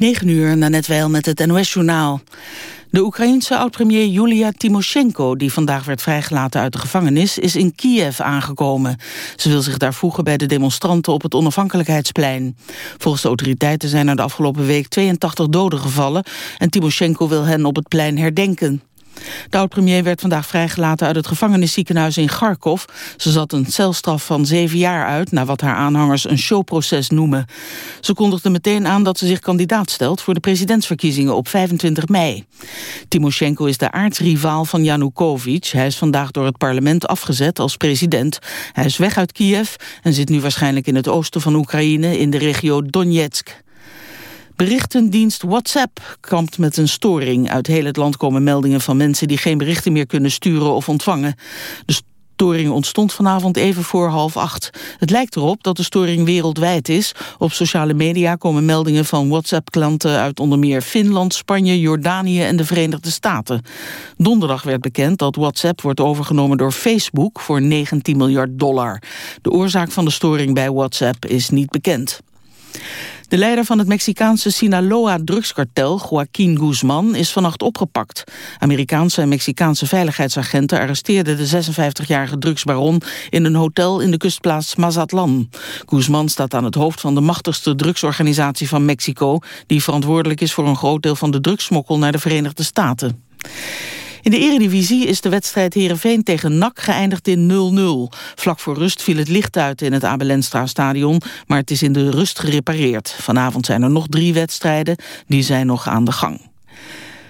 9 uur, net wel met het NOS-journaal. De Oekraïense oud-premier Julia Timoshenko, die vandaag werd vrijgelaten uit de gevangenis, is in Kiev aangekomen. Ze wil zich daar voegen bij de demonstranten op het onafhankelijkheidsplein. Volgens de autoriteiten zijn er de afgelopen week 82 doden gevallen en Timoshenko wil hen op het plein herdenken. De oud-premier werd vandaag vrijgelaten uit het gevangenisziekenhuis in Kharkov. Ze zat een celstraf van zeven jaar uit... naar wat haar aanhangers een showproces noemen. Ze kondigde meteen aan dat ze zich kandidaat stelt... voor de presidentsverkiezingen op 25 mei. Timoshenko is de aardsrivaal van Yanukovych. Hij is vandaag door het parlement afgezet als president. Hij is weg uit Kiev en zit nu waarschijnlijk in het oosten van Oekraïne... in de regio Donetsk. Berichtendienst WhatsApp kampt met een storing. Uit heel het land komen meldingen van mensen die geen berichten meer kunnen sturen of ontvangen. De storing ontstond vanavond even voor half acht. Het lijkt erop dat de storing wereldwijd is. Op sociale media komen meldingen van WhatsApp-klanten uit onder meer Finland, Spanje, Jordanië en de Verenigde Staten. Donderdag werd bekend dat WhatsApp wordt overgenomen door Facebook voor 19 miljard dollar. De oorzaak van de storing bij WhatsApp is niet bekend. De leider van het Mexicaanse Sinaloa-drugskartel, Joaquín Guzman, is vannacht opgepakt. Amerikaanse en Mexicaanse veiligheidsagenten arresteerden de 56-jarige drugsbaron in een hotel in de kustplaats Mazatlan. Guzman staat aan het hoofd van de machtigste drugsorganisatie van Mexico, die verantwoordelijk is voor een groot deel van de drugssmokkel naar de Verenigde Staten. In de eredivisie is de wedstrijd Heerenveen tegen NAC geëindigd in 0-0. Vlak voor rust viel het licht uit in het Abelenstra stadion, maar het is in de rust gerepareerd. Vanavond zijn er nog drie wedstrijden, die zijn nog aan de gang.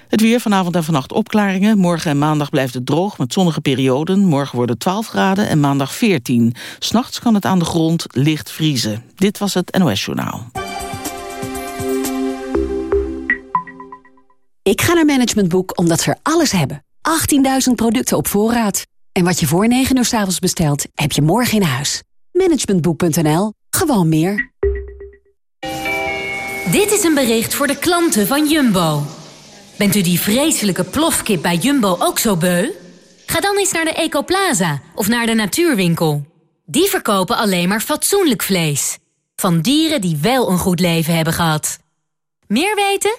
Het weer vanavond en vannacht opklaringen. Morgen en maandag blijft het droog met zonnige perioden. Morgen worden 12 graden en maandag 14. S'nachts kan het aan de grond licht vriezen. Dit was het NOS Journaal. Ik ga naar Management Boek omdat ze er alles hebben. 18.000 producten op voorraad. En wat je voor 9 uur s avonds bestelt, heb je morgen in huis. Managementboek.nl. Gewoon meer. Dit is een bericht voor de klanten van Jumbo. Bent u die vreselijke plofkip bij Jumbo ook zo beu? Ga dan eens naar de Ecoplaza of naar de Natuurwinkel. Die verkopen alleen maar fatsoenlijk vlees. Van dieren die wel een goed leven hebben gehad. Meer weten?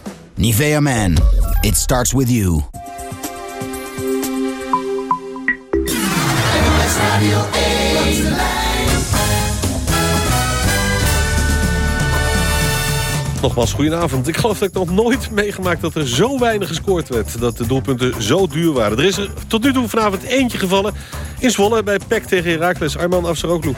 Nivea Man. It starts with you. Nogmaals, goedenavond. Ik geloof dat ik nog nooit meegemaakt dat er zo weinig gescoord werd. Dat de doelpunten zo duur waren. Er is er tot nu toe vanavond eentje gevallen in Zwolle bij PEC tegen Herakles. Arman Afsaroglu.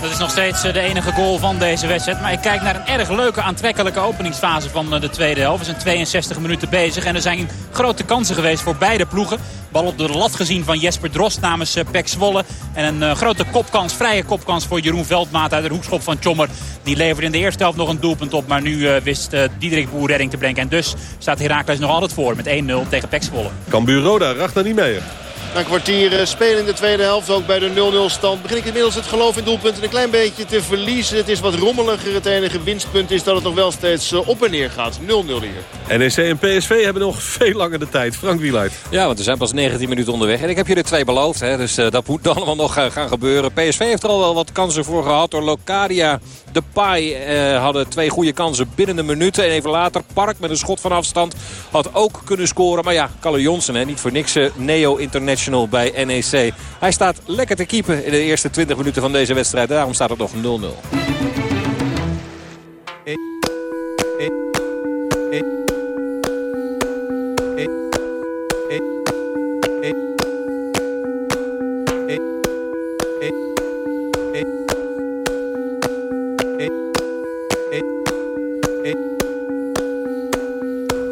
Dat is nog steeds eh, de enige goal van deze wedstrijd. Maar ik kijk naar een erg leuke, aantrekkelijke openingsfase van eh, de tweede helft. We zijn 62 minuten bezig en er zijn grote kansen geweest voor beide ploegen. Bal op de lat gezien van Jesper Drost namens eh, PEC Zwolle. En een grote kopkans, vrije kopkans voor Jeroen Veldmaat uit de hoekschop van Tjommer. Die leverde in de eerste helft nog een doelpunt op. Maar nu wist Diederik Boer redding te brengen. En dus staat Herakles nog altijd voor met 1-0 tegen PEC Zwolle. Cambuur Roda, niet mee. Na een kwartier eh, spelen in de tweede helft, ook bij de 0-0 stand... begin ik inmiddels het geloof in doelpunten een klein beetje te verliezen. Het is wat rommeliger. Het enige winstpunt is dat het nog wel steeds eh, op en neer gaat. 0-0 hier. NEC en PSV hebben nog veel langer de tijd. Frank Wieluid. Ja, want we zijn pas 19 minuten onderweg. En ik heb jullie twee beloofd, hè, dus uh, dat moet allemaal nog gaan gebeuren. PSV heeft er al wel wat kansen voor gehad door Locadia. De Pai uh, hadden twee goede kansen binnen de minuten. En even later, Park met een schot van afstand had ook kunnen scoren. Maar ja, Kalle Jonsen, hè, niet voor niks Neo International bij NEC. Hij staat lekker te keepen in de eerste 20 minuten van deze wedstrijd. Daarom staat het nog 0-0.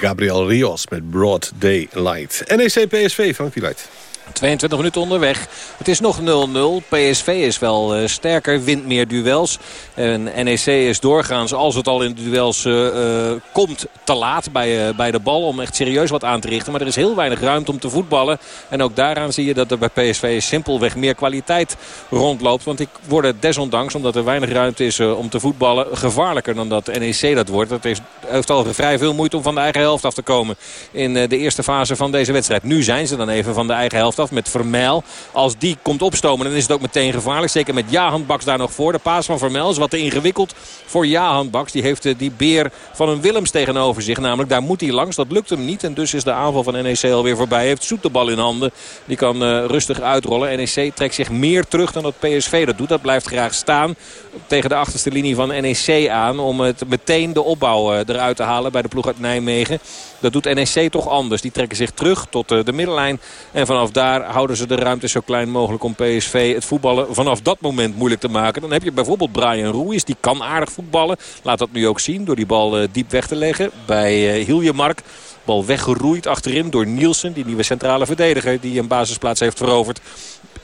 Gabriel Rios met Broad Daylight. NEC PSV, Frank Light. 22 minuten onderweg. Het is nog 0-0. PSV is wel uh, sterker, wint meer duels. En NEC is doorgaans, als het al in de duels uh, uh, komt, te laat bij, bij de bal. Om echt serieus wat aan te richten. Maar er is heel weinig ruimte om te voetballen. En ook daaraan zie je dat er bij PSV simpelweg meer kwaliteit rondloopt. Want ik word desondanks, omdat er weinig ruimte is om te voetballen, gevaarlijker dan dat NEC dat wordt. Het heeft, heeft al vrij veel moeite om van de eigen helft af te komen in de eerste fase van deze wedstrijd. Nu zijn ze dan even van de eigen helft met Vermeil. Als die komt opstomen dan is het ook meteen gevaarlijk. Zeker met Jahan Baks daar nog voor. De paas van Vermeil is wat te ingewikkeld voor Jahan Baks. Die heeft eh, die beer van een Willems tegenover zich. Namelijk daar moet hij langs. Dat lukt hem niet. En dus is de aanval van NEC alweer voorbij. Heeft Zoet de bal in handen. Die kan uh, rustig uitrollen. NEC trekt zich meer terug dan dat PSV dat doet. Dat blijft graag staan tegen de achterste linie van NEC aan. Om het meteen de opbouw eh, eruit te halen bij de ploeg uit Nijmegen. Dat doet NEC toch anders. Die trekken zich terug tot de middellijn. En vanaf daar houden ze de ruimte zo klein mogelijk om PSV het voetballen vanaf dat moment moeilijk te maken. Dan heb je bijvoorbeeld Brian Ruiz. Die kan aardig voetballen. Laat dat nu ook zien door die bal eh, diep weg te leggen bij uh, Mark. Bal weggeroeid achterin door Nielsen. Die nieuwe centrale verdediger die een basisplaats heeft veroverd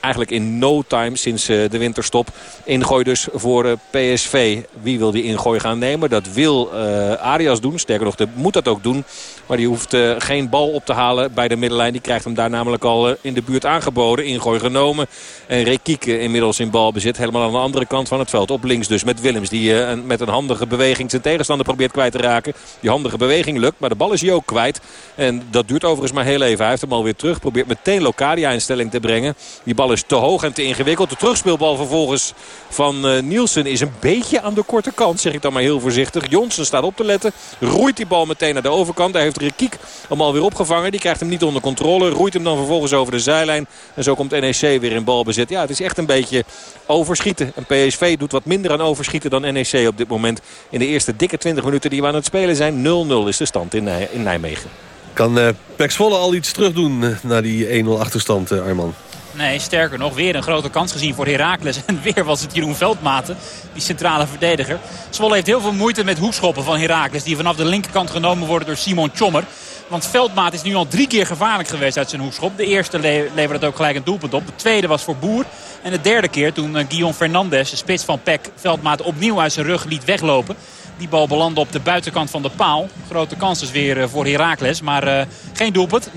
eigenlijk in no time sinds eh, de winterstop. Ingooi dus voor eh, PSV. Wie wil die ingooi gaan nemen? Dat wil uh, Arias doen. Sterker nog, moet dat ook doen. Maar die hoeft geen bal op te halen bij de middenlijn. Die krijgt hem daar namelijk al in de buurt aangeboden. Ingooi genomen. En Rekieke inmiddels in balbezit. Helemaal aan de andere kant van het veld. Op links dus met Willems. Die met een handige beweging zijn tegenstander probeert kwijt te raken. Die handige beweging lukt. Maar de bal is hij ook kwijt. En dat duurt overigens maar heel even. Hij heeft hem alweer terug. Probeert meteen Locadia in stelling te brengen. Die bal is te hoog en te ingewikkeld. De terugspeelbal vervolgens van uh, Nielsen is een beetje aan de korte kant. Zeg ik dan maar heel voorzichtig. Jonsen staat op te letten. Roeit die bal meteen naar de overkant. Daar heeft Rekiek hem alweer opgevangen. Die krijgt hem niet onder controle. Roeit hem dan vervolgens over de zijlijn. En zo komt NEC weer in balbezit. Ja, het is echt een beetje overschieten. En PSV doet wat minder aan overschieten dan NEC op dit moment. In de eerste dikke 20 minuten die we aan het spelen zijn. 0-0 is de stand in, in Nijmegen. Kan uh, al iets terugdoen uh, naar die 1-0 achterstand, uh, Arman? Nee, sterker nog, weer een grote kans gezien voor Heracles. En weer was het Jeroen Veldmaten, die centrale verdediger. Zwolle heeft heel veel moeite met hoekschoppen van Heracles. Die vanaf de linkerkant genomen worden door Simon Tjommer. Want Veldmaat is nu al drie keer gevaarlijk geweest uit zijn hoekschop. De eerste le leverde ook gelijk een doelpunt op. De tweede was voor Boer. En de derde keer toen uh, Guillaume Fernandes, de spits van PEC, Veldmaat opnieuw uit zijn rug liet weglopen. Die bal belandde op de buitenkant van de paal. Grote kans dus weer uh, voor Heracles. Maar uh, geen doelpunt. 0-1.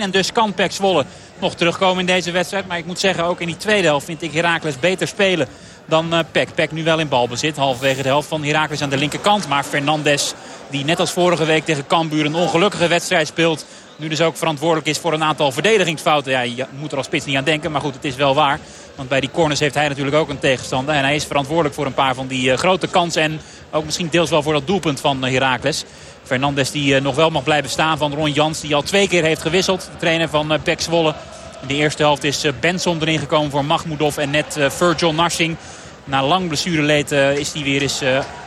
En dus kan PEC Zwolle nog terugkomen in deze wedstrijd. Maar ik moet zeggen, ook in die tweede helft vind ik Heracles beter spelen dan uh, Peck. Peck nu wel in balbezit. Halverwege de helft van Heracles aan de linkerkant. Maar Fernandes, die net als vorige week tegen Cambuur een ongelukkige wedstrijd speelt... Nu dus ook verantwoordelijk is voor een aantal verdedigingsfouten. Ja, je moet er als spits niet aan denken, maar goed, het is wel waar. Want bij die corners heeft hij natuurlijk ook een tegenstander. En hij is verantwoordelijk voor een paar van die uh, grote kansen. En ook misschien deels wel voor dat doelpunt van uh, Heracles. Fernandes die uh, nog wel mag blijven staan van Ron Jans. Die al twee keer heeft gewisseld. De trainer van uh, Zwolle. In de eerste helft is Benson erin gekomen voor Mahmoudov. En net Virgil Narsing. Na lang blessureleed is hij weer eens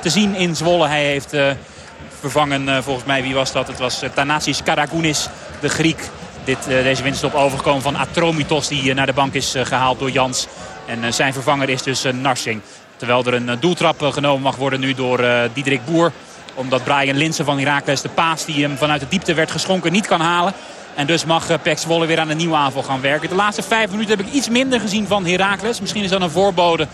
te zien in Zwolle. Hij heeft vervangen, volgens mij, wie was dat? Het was Thanasis Karagounis, de Griek. Dit, deze winststop overgekomen van Atromitos die naar de bank is gehaald door Jans. En zijn vervanger is dus Narsing. Terwijl er een doeltrap genomen mag worden nu door Diederik Boer omdat Brian Linsen van Heracles de paas die hem vanuit de diepte werd geschonken niet kan halen. En dus mag Pek Zwolle weer aan een nieuwe aanval gaan werken. De laatste vijf minuten heb ik iets minder gezien van Heracles. Misschien is dat een voorbode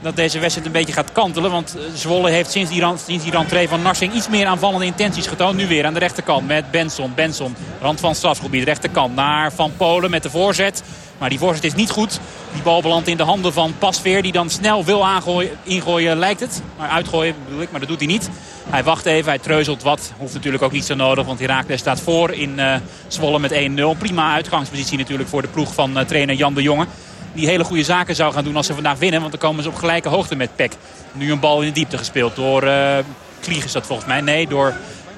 dat deze wedstrijd een beetje gaat kantelen. Want Zwolle heeft sinds die, sinds die rentree van Narsing iets meer aanvallende intenties getoond. Nu weer aan de rechterkant met Benson. Benson, rand van strafgebied, rechterkant naar Van Polen met de voorzet. Maar die voorzet is niet goed. Die bal belandt in de handen van Pasveer. Die dan snel wil aangooien, ingooien lijkt het. Maar uitgooien bedoel ik, maar dat doet hij niet. Hij wacht even, hij treuzelt wat. Hoeft natuurlijk ook niet zo nodig, want Herakles staat voor in uh, Zwolle met 1-0. Prima uitgangspositie natuurlijk voor de ploeg van uh, trainer Jan de Jonge. Die hele goede zaken zou gaan doen als ze vandaag winnen. Want dan komen ze op gelijke hoogte met Peck. Nu een bal in de diepte gespeeld door uh, Klieg is dat volgens mij. Nee, door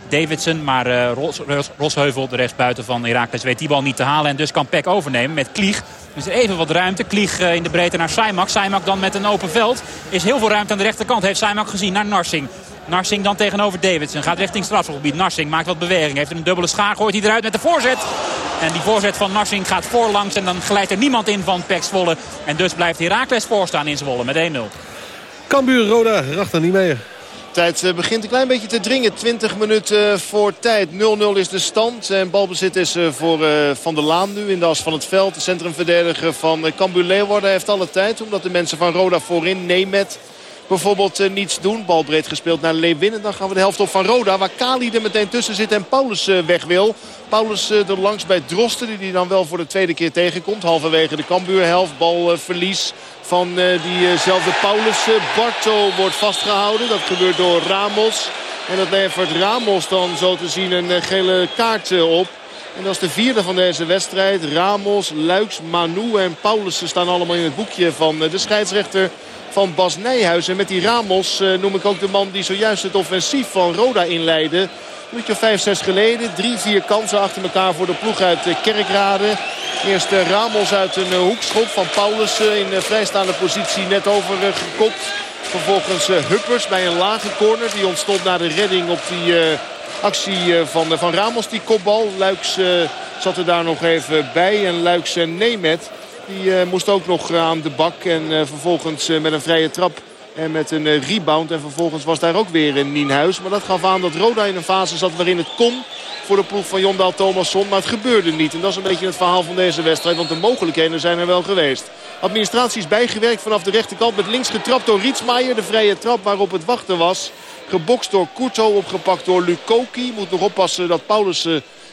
Davidson. Maar Ros, Rosheuvel, de rechtsbuiten van Herakles, weet die bal niet te halen. En dus kan Peck overnemen met Klieg. Dus even wat ruimte. Klieg uh, in de breedte naar Saimak. Saimak dan met een open veld. Is heel veel ruimte aan de rechterkant. Heeft Saimak gezien naar Narsing. Narsing dan tegenover Davidson. Gaat richting strafgebied. Narsing maakt wat beweging. Heeft een dubbele schaar. Gooit hij eruit met de voorzet. En die voorzet van Narsing gaat voorlangs. En dan glijdt er niemand in van Pek Zwolle. En dus blijft Heracles voorstaan in Zwolle met 1-0. Cambuur, Roda, Rachter niet meer. Tijd eh, begint een klein beetje te dringen. 20 minuten voor tijd. 0-0 is de stand. En balbezit is eh, voor eh, Van der Laan nu in de as van het veld. De centrumverdediger van Cambuur Leeuwarden heeft alle tijd. Omdat de mensen van Roda voorin, Nemet bijvoorbeeld uh, niets doen. Bal breed gespeeld naar Lewin. En dan gaan we de helft op van Roda. Waar Kali er meteen tussen zit en Paulus uh, weg wil. Paulus uh, er langs bij Drosten. Die hij dan wel voor de tweede keer tegenkomt. Halverwege de Cambuurhelft. Balverlies van diezelfde Paulus. Barto wordt vastgehouden. Dat gebeurt door Ramos. En dat levert Ramos dan zo te zien een gele kaart op. En dat is de vierde van deze wedstrijd. Ramos, Luiks, Manu en Paulus staan allemaal in het boekje van de scheidsrechter van Bas Nijhuis. En met die Ramos uh, noem ik ook de man die zojuist het offensief van Roda inleidde. Een of vijf, zes geleden. Drie, vier kansen achter elkaar voor de ploeg uit uh, Kerkrade. Eerst uh, Ramos uit een hoekschop van Paulus in vrijstaande positie net over gekopt. Vervolgens Huppers bij een lage corner. Die ontstond na de redding op die actie van, van Ramos, die kopbal. Luiks zat er daar nog even bij. En Luiks en Nemet die moest ook nog aan de bak. En vervolgens met een vrije trap en met een rebound. En vervolgens was daar ook weer een Nienhuis. Maar dat gaf aan dat Roda in een fase zat waarin het kon voor de ploeg van Jondaal Thomasson. Maar het gebeurde niet. En dat is een beetje het verhaal van deze wedstrijd. Want de mogelijkheden zijn er wel geweest. Administratie is bijgewerkt vanaf de rechterkant. Met links getrapt door Rietsmaier. De vrije trap waarop het wachten was. Gebokst door Kurto. Opgepakt door Lukoki. Moet nog oppassen dat Paulus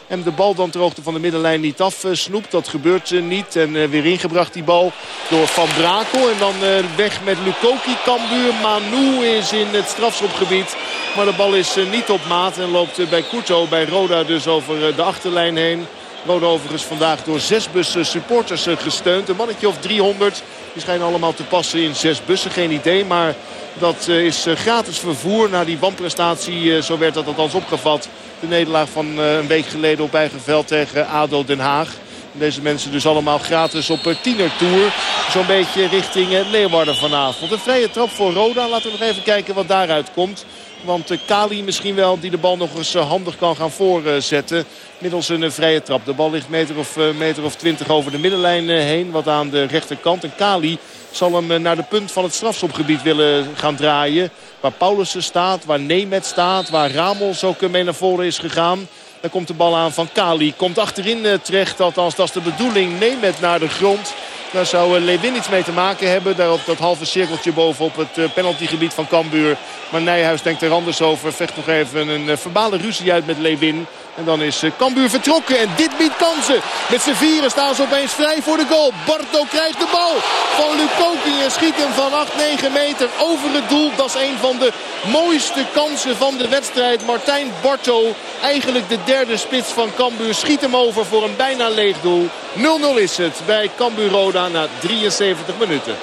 en de bal dan ter hoogte van de middenlijn niet afsnoept. Dat gebeurt niet. En eh, weer ingebracht die bal door Van Brakel. En dan eh, weg met Lukoki. Cambuur. Manu is in het strafschopgebied. Maar de bal is eh, niet op maat. En loopt bij Kurto, bij Roda dus over de achterlijn heen. Roda overigens vandaag door zes bussen supporters gesteund. Een mannetje of 300. Die schijnen allemaal te passen in zes bussen. Geen idee, maar dat is gratis vervoer. Na die wanprestatie, zo werd dat althans opgevat de nederlaag van eh, een week geleden op eigen veld tegen ADO Den Haag. Deze mensen dus allemaal gratis op tienertour. Zo'n beetje richting Leeuwarden vanavond. Een vrije trap voor Roda. Laten we nog even kijken wat daaruit komt. Want Kali misschien wel die de bal nog eens handig kan gaan voorzetten. Middels een vrije trap. De bal ligt meter of, meter of 20 over de middenlijn heen. Wat aan de rechterkant. En Kali zal hem naar de punt van het strafschopgebied willen gaan draaien. Waar Paulussen staat, waar Nemet staat, waar Ramos ook mee naar voren is gegaan. Dan komt de bal aan van Kali. Komt achterin terecht, althans dat is de bedoeling. Nemet naar de grond. Daar zou Lewin iets mee te maken hebben. Daar op dat halve cirkeltje bovenop het penaltygebied van Cambuur. Maar Nijhuis denkt er anders over. Vecht nog even een verbale ruzie uit met Lewin. En dan is Cambuur vertrokken. En dit biedt kansen. Met z'n vieren staan ze opeens vrij voor de goal. Barto krijgt de bal van Lukoki. En schiet hem van 8, 9 meter over het doel. Dat is een van de mooiste kansen van de wedstrijd. Martijn Barto, eigenlijk de derde spits van Cambuur. Schiet hem over voor een bijna leeg doel. 0-0 is het bij Cambuur Roda na 73 minuten.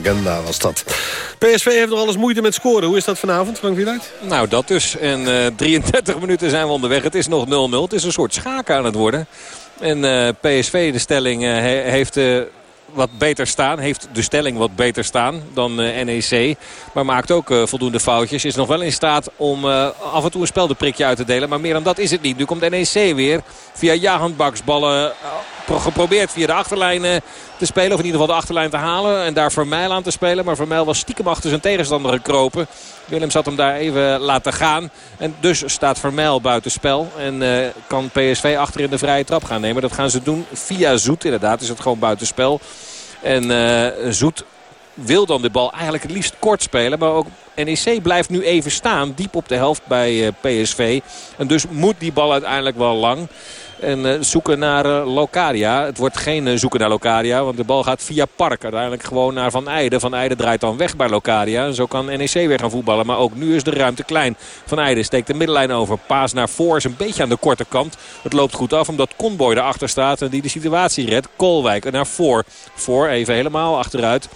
Propaganda was dat. PSV heeft nog alles moeite met scoren. Hoe is dat vanavond, Frank Wieluid? Nou, dat dus. En uh, 33 minuten zijn we onderweg. Het is nog 0-0. Het is een soort schaken aan het worden. En uh, PSV, de stelling, uh, heeft wat beter staan. Heeft de stelling wat beter staan dan uh, NEC. Maar maakt ook uh, voldoende foutjes. Is nog wel in staat om uh, af en toe een speldenprikje uit te delen. Maar meer dan dat is het niet. Nu komt NEC weer via Jahan Baks ballen geprobeerd via de achterlijn te spelen. Of in ieder geval de achterlijn te halen. En daar Vermeil aan te spelen. Maar Vermeil was stiekem achter zijn tegenstander gekropen. Willem zat hem daar even laten gaan. En dus staat Vermeil buiten spel. En uh, kan PSV achter in de vrije trap gaan nemen. Dat gaan ze doen via Zoet. Inderdaad is het gewoon buitenspel. En uh, Zoet wil dan de bal eigenlijk het liefst kort spelen. Maar ook NEC blijft nu even staan. Diep op de helft bij uh, PSV. En dus moet die bal uiteindelijk wel lang. En zoeken naar Locadia. Het wordt geen zoeken naar Locadia. Want de bal gaat via Park. Uiteindelijk gewoon naar Van Eijden. Van Eijden draait dan weg bij Locadia. En zo kan NEC weer gaan voetballen. Maar ook nu is de ruimte klein. Van Eijden steekt de middenlijn over. Paas naar voor is een beetje aan de korte kant. Het loopt goed af omdat Conboy erachter staat. En die de situatie redt. Kolwijk naar voor. Voor even helemaal achteruit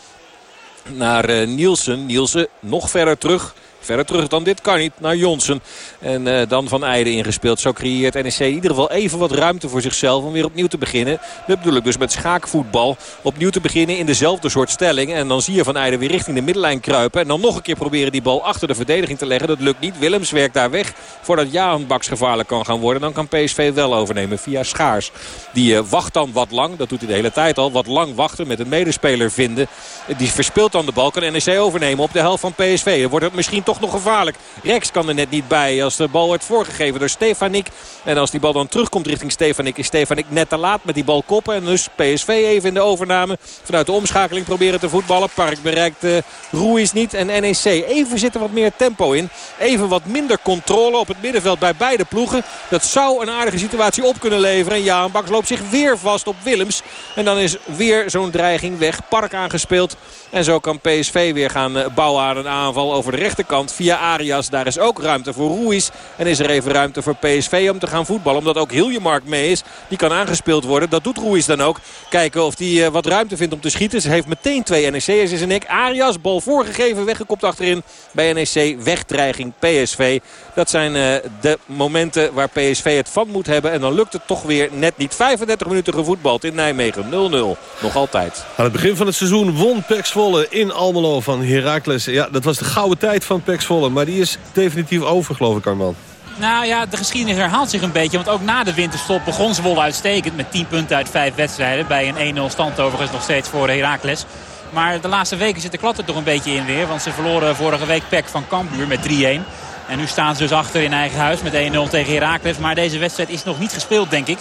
naar Nielsen. Nielsen nog verder terug. Verder terug dan dit kan niet naar Jonsen. En uh, dan Van Eijden ingespeeld. Zo creëert NEC in ieder geval even wat ruimte voor zichzelf om weer opnieuw te beginnen. Dat bedoel ik dus met schaakvoetbal. Opnieuw te beginnen in dezelfde soort stelling. En dan zie je Van Eijden weer richting de middenlijn kruipen. En dan nog een keer proberen die bal achter de verdediging te leggen. Dat lukt niet. Willems werkt daar weg voordat Jaan Baks gevaarlijk kan gaan worden. Dan kan PSV wel overnemen via Schaars. Die uh, wacht dan wat lang. Dat doet hij de hele tijd al. Wat lang wachten met een medespeler vinden. Die verspeelt dan de bal. Kan NEC overnemen op de helft van PSV. Dan wordt het misschien toch nog gevaarlijk. Rex kan er net niet bij als de bal wordt voorgegeven door Stefanik. En als die bal dan terugkomt richting Stefanik is Stefanik net te laat met die bal koppen. En dus PSV even in de overname vanuit de omschakeling proberen te voetballen. Park bereikt uh, Ruiz niet en NEC. Even zit er wat meer tempo in. Even wat minder controle op het middenveld bij beide ploegen. Dat zou een aardige situatie op kunnen leveren. En Jaan Baks loopt zich weer vast op Willems. En dan is weer zo'n dreiging weg. Park aangespeeld. En zo kan PSV weer gaan eh, bouwen aan een aanval over de rechterkant via Arias. Daar is ook ruimte voor Ruiz. En is er even ruimte voor PSV om te gaan voetballen. Omdat ook Hiljemark mee is. Die kan aangespeeld worden. Dat doet Ruiz dan ook. Kijken of hij eh, wat ruimte vindt om te schieten. Ze heeft meteen twee NEC'ers in zijn nek. Arias, bal voorgegeven, weggekopt achterin bij NEC. Wegdreiging PSV. Dat zijn uh, de momenten waar PSV het van moet hebben. En dan lukt het toch weer net niet. 35 minuten gevoetbald in Nijmegen. 0-0. Nog altijd. Aan het begin van het seizoen won Pek Zwolle in Almelo van Heracles. Ja, dat was de gouden tijd van Pek Zwolle. Maar die is definitief over, geloof ik, Arman. Nou ja, de geschiedenis herhaalt zich een beetje. Want ook na de winterstop begon Zwolle uitstekend. Met 10 punten uit 5 wedstrijden. Bij een 1-0 stand overigens nog steeds voor Heracles. Maar de laatste weken zit de klad er toch een beetje in weer. Want ze verloren vorige week Pek van Kambuur met 3-1. En nu staan ze dus achter in eigen huis met 1-0 tegen Heracles. Maar deze wedstrijd is nog niet gespeeld, denk ik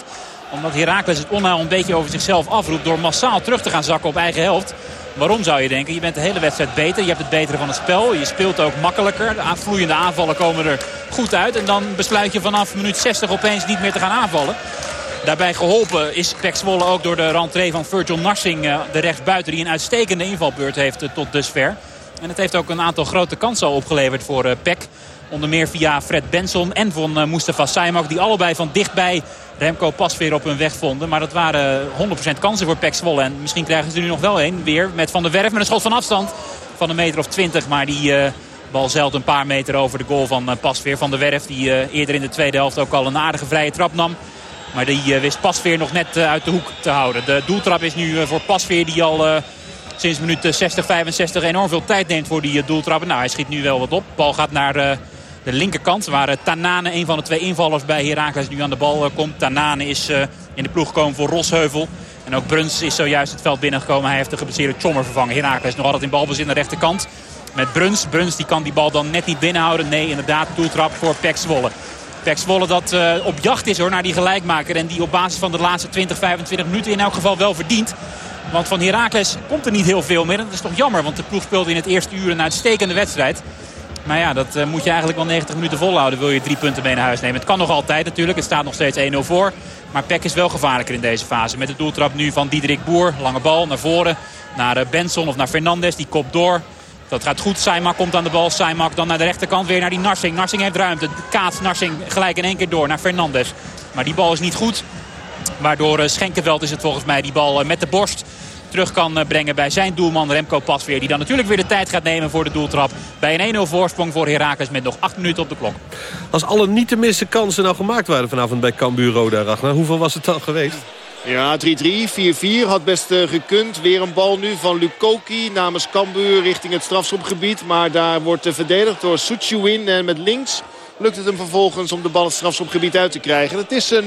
omdat Heracles het onheil een beetje over zichzelf afroept... door massaal terug te gaan zakken op eigen helft. Waarom zou je denken? Je bent de hele wedstrijd beter. Je hebt het betere van het spel. Je speelt ook makkelijker. De vloeiende aanvallen komen er goed uit. En dan besluit je vanaf minuut 60 opeens niet meer te gaan aanvallen. Daarbij geholpen is Pek Zwolle ook door de rentree van Virgil Narsing. Eh, de rechtsbuiten die een uitstekende invalbeurt heeft eh, tot dusver. En het heeft ook een aantal grote kansen opgeleverd voor eh, Pek. Onder meer via Fred Benson en van Mustafa Saimak. Die allebei van dichtbij Remco pas weer op hun weg vonden. Maar dat waren 100% kansen voor Pek Zwolle. En misschien krijgen ze er nu nog wel een. Weer met Van der Werf met een schot van afstand van een meter of 20. Maar die uh, bal zeilt een paar meter over de goal van uh, Pasveer. Van der Werf die uh, eerder in de tweede helft ook al een aardige vrije trap nam. Maar die wist Pasveer nog net uit de hoek te houden. De doeltrap is nu voor Pasveer die al sinds minuut 60, 65 enorm veel tijd neemt voor die doeltrappen. Nou, hij schiet nu wel wat op. De bal gaat naar de linkerkant. Waar Tanane, een van de twee invallers bij Heracles, nu aan de bal eh, komt. Tanane is eh, in de ploeg gekomen voor Rosheuvel. En ook Bruns is zojuist het veld binnengekomen. Hij heeft de geblesseerde Chommer vervangen. Heracles nog altijd in balbezit aan de rechterkant. Met Bruns. Bruns die kan die bal dan net niet binnenhouden. Nee, inderdaad, doeltrap voor Pek Zwolle. Pek dat op jacht is hoor, naar die gelijkmaker. En die op basis van de laatste 20, 25 minuten in elk geval wel verdient. Want van Heracles komt er niet heel veel meer. En dat is toch jammer, want de ploeg speelde in het eerste uur een uitstekende wedstrijd. Maar ja, dat uh, moet je eigenlijk wel 90 minuten volhouden. Wil je drie punten mee naar huis nemen. Het kan nog altijd natuurlijk. Het staat nog steeds 1-0 voor. Maar Peck is wel gevaarlijker in deze fase. Met de doeltrap nu van Diederik Boer. Lange bal naar voren. Naar uh, Benson of naar Fernandes. Die kop door. Dat gaat goed. Saimak komt aan de bal. Saimak dan naar de rechterkant weer naar die Narsing. Narsing heeft ruimte. Kaats Narsing gelijk in één keer door naar Fernandes. Maar die bal is niet goed. Waardoor uh, Schenkenveld is het volgens mij die bal met de borst terug kan eh, brengen bij zijn doelman Remco Pasveer. Die dan natuurlijk weer de tijd gaat nemen voor de doeltrap. Bij een 1-0 voorsprong voor Herakles met nog 8 minuten op de klok. Als alle niet te missen kansen nou gemaakt waren vanavond bij Cambuur Roda Ragnar. Hoeveel was het dan geweest? Ja, 3-3, 4-4 had best uh, gekund. Weer een bal nu van Lukoki namens Cambuur richting het strafschopgebied. Maar daar wordt uh, verdedigd door Suchuin en met links lukt het hem vervolgens om de bal het strafschopgebied uit te krijgen. Het is 0-0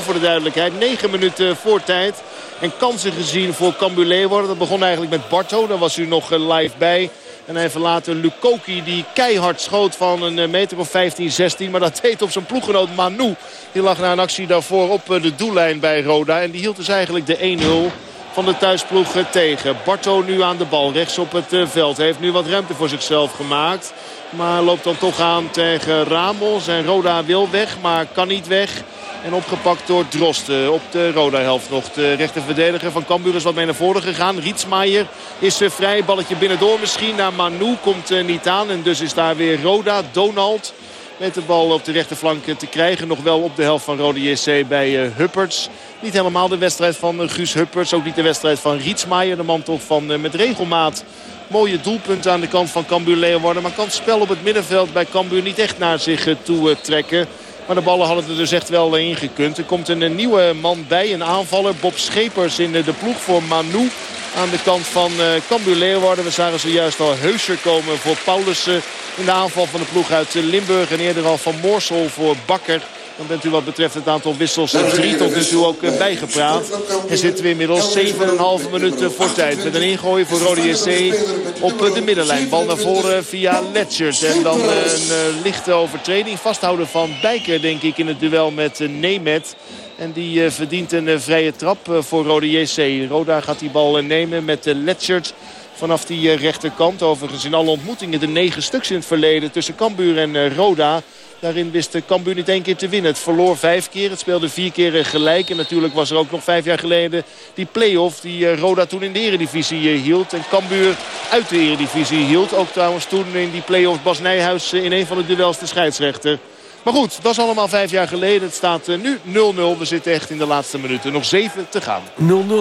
voor de duidelijkheid. 9 minuten voor tijd. En kansen gezien voor Cambuur worden. Dat begon eigenlijk met Barto. Daar was u nog live bij. En even later Lukoki die keihard schoot van een meter of 15, 16. Maar dat deed op zijn ploeggenoot Manu. Die lag na een actie daarvoor op de doellijn bij Roda. En die hield dus eigenlijk de 1-0 van de thuisploeg tegen. Barto nu aan de bal, rechts op het veld. Hij heeft nu wat ruimte voor zichzelf gemaakt. Maar loopt dan toch aan tegen Ramos. En Roda wil weg, maar kan niet weg. En opgepakt door Drosten op de Roda-helft nog. De rechterverdediger van Cambuur is wat mee naar voren gegaan. Rietsmaier is vrij. Balletje binnendoor misschien naar Manu. Komt niet aan. En dus is daar weer Roda. Donald met de bal op de rechterflank te krijgen. Nog wel op de helft van Rode JC bij Hupperts. Niet helemaal de wedstrijd van Guus Hupperts. Ook niet de wedstrijd van Rietsmaier. De man toch van met regelmaat mooie doelpunten aan de kant van Cambuur Leeuwarden. Maar kan het spel op het middenveld bij Cambuur niet echt naar zich toe trekken. Maar de ballen hadden er dus echt wel ingekund. Er komt een nieuwe man bij, een aanvaller. Bob Schepers in de ploeg voor Manu aan de kant van uh, Cambuur Leeuwarden. We zagen zojuist al Heuscher komen voor Paulussen in de aanval van de ploeg uit Limburg. En eerder al van Moorsel voor Bakker. Dan bent u wat betreft het aantal wissels drie tot nu toe ook eh, bijgepraat. En zitten we inmiddels 7,5 minuten voor tijd. Met een ingooi voor Rode JC op eh, de middenlijn. Bal naar voren via Letchers. En dan een lichte overtreding. Vasthouden van Bijker denk ik in het duel met Nemet. En die verdient een vrije trap voor Rode JC. Roda gaat die bal nemen met Letchert vanaf die rechterkant. Overigens in alle ontmoetingen de negen stuks in het verleden tussen Cambuur en Roda. Daarin wist Cambuur niet één keer te winnen. Het verloor vijf keer. Het speelde vier keer gelijk. En natuurlijk was er ook nog vijf jaar geleden die play-off die Roda toen in de eredivisie hield. En Cambuur uit de eredivisie hield. Ook trouwens toen in die play-off Bas Nijhuis in een van de duels de scheidsrechter. Maar goed, dat is allemaal vijf jaar geleden. Het staat nu 0-0. We zitten echt in de laatste minuten. Nog zeven te gaan.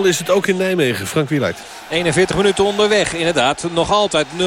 0-0 is het ook in Nijmegen. Frank Wieluid. 41 minuten onderweg. Inderdaad, nog altijd 0-0.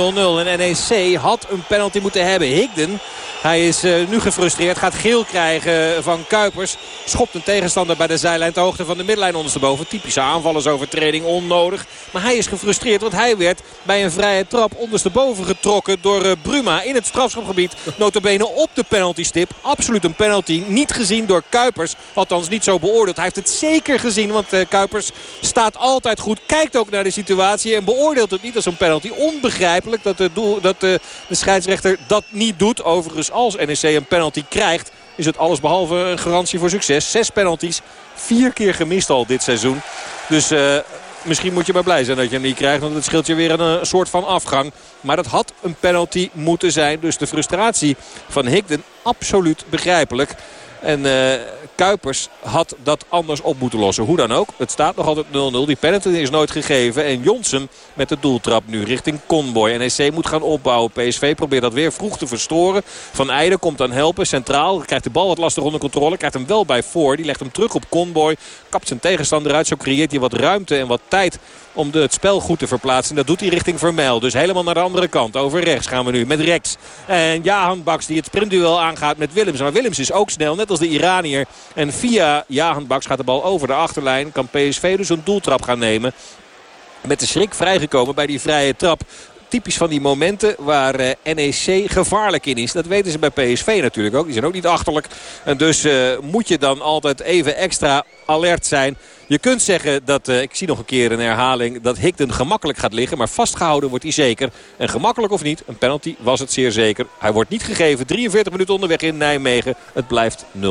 En NEC had een penalty moeten hebben. Higden, hij is uh, nu gefrustreerd. Gaat geel krijgen van Kuipers. Schopt een tegenstander bij de zijlijn. Ter hoogte van de middenlijn ondersteboven. Typische aanvallersovertreding. Onnodig. Maar hij is gefrustreerd. Want hij werd bij een vrije trap ondersteboven getrokken door uh, Bruma. In het strafschopgebied. Notabene op de penaltystip. Absoluut een penalty. Niet gezien door Kuipers. Althans niet zo beoordeeld. Hij heeft het zeker gezien. Want uh, Kuipers staat altijd goed. Kijkt ook naar de situatie. En beoordeelt het niet als een penalty. Onbegrijpelijk dat, de, doel, dat de, de scheidsrechter dat niet doet. Overigens als NEC een penalty krijgt is het allesbehalve een garantie voor succes. Zes penalties. Vier keer gemist al dit seizoen. Dus uh, misschien moet je maar blij zijn dat je hem niet krijgt. Want het scheelt je weer een, een, soort van afgang. Maar dat had een penalty moeten zijn. Dus de frustratie van Higden absoluut begrijpelijk. En uh, Kuipers had dat anders op moeten lossen. Hoe dan ook, het staat nog altijd 0-0. Die penalty is nooit gegeven. En Jonsen met de doeltrap nu richting Conboy. NEC moet gaan opbouwen. PSV probeert dat weer vroeg te verstoren. Van Eijden komt dan helpen. Centraal krijgt de bal wat lastig onder controle. Krijgt hem wel bij voor. Die legt hem terug op Conboy. Kapt zijn tegenstander uit. Zo creëert hij wat ruimte en wat tijd om het spel goed te verplaatsen. En dat doet hij richting Vermeil. Dus helemaal naar de andere kant. Over rechts gaan we nu met Rex. En Jahan Baks die het sprintduel aangaat met Willems. Maar Willems is ook snel, net als de Iranier. En via Jahan Baks gaat de bal over de achterlijn. Kan PSV dus een doeltrap gaan nemen. Met de schrik vrijgekomen bij die vrije trap typisch van die momenten waar eh, NEC gevaarlijk in is. Dat weten ze bij PSV natuurlijk ook. Die zijn ook niet achterlijk. En dus uh, moet je dan altijd even extra alert zijn. Je kunt zeggen dat, uh, ik zie nog een keer een herhaling, dat Higden gemakkelijk gaat liggen. Maar vastgehouden wordt hij zeker. En gemakkelijk of niet, een penalty was het zeer zeker. Hij wordt niet gegeven. 43 minuten onderweg in Nijmegen. Het blijft 0-0.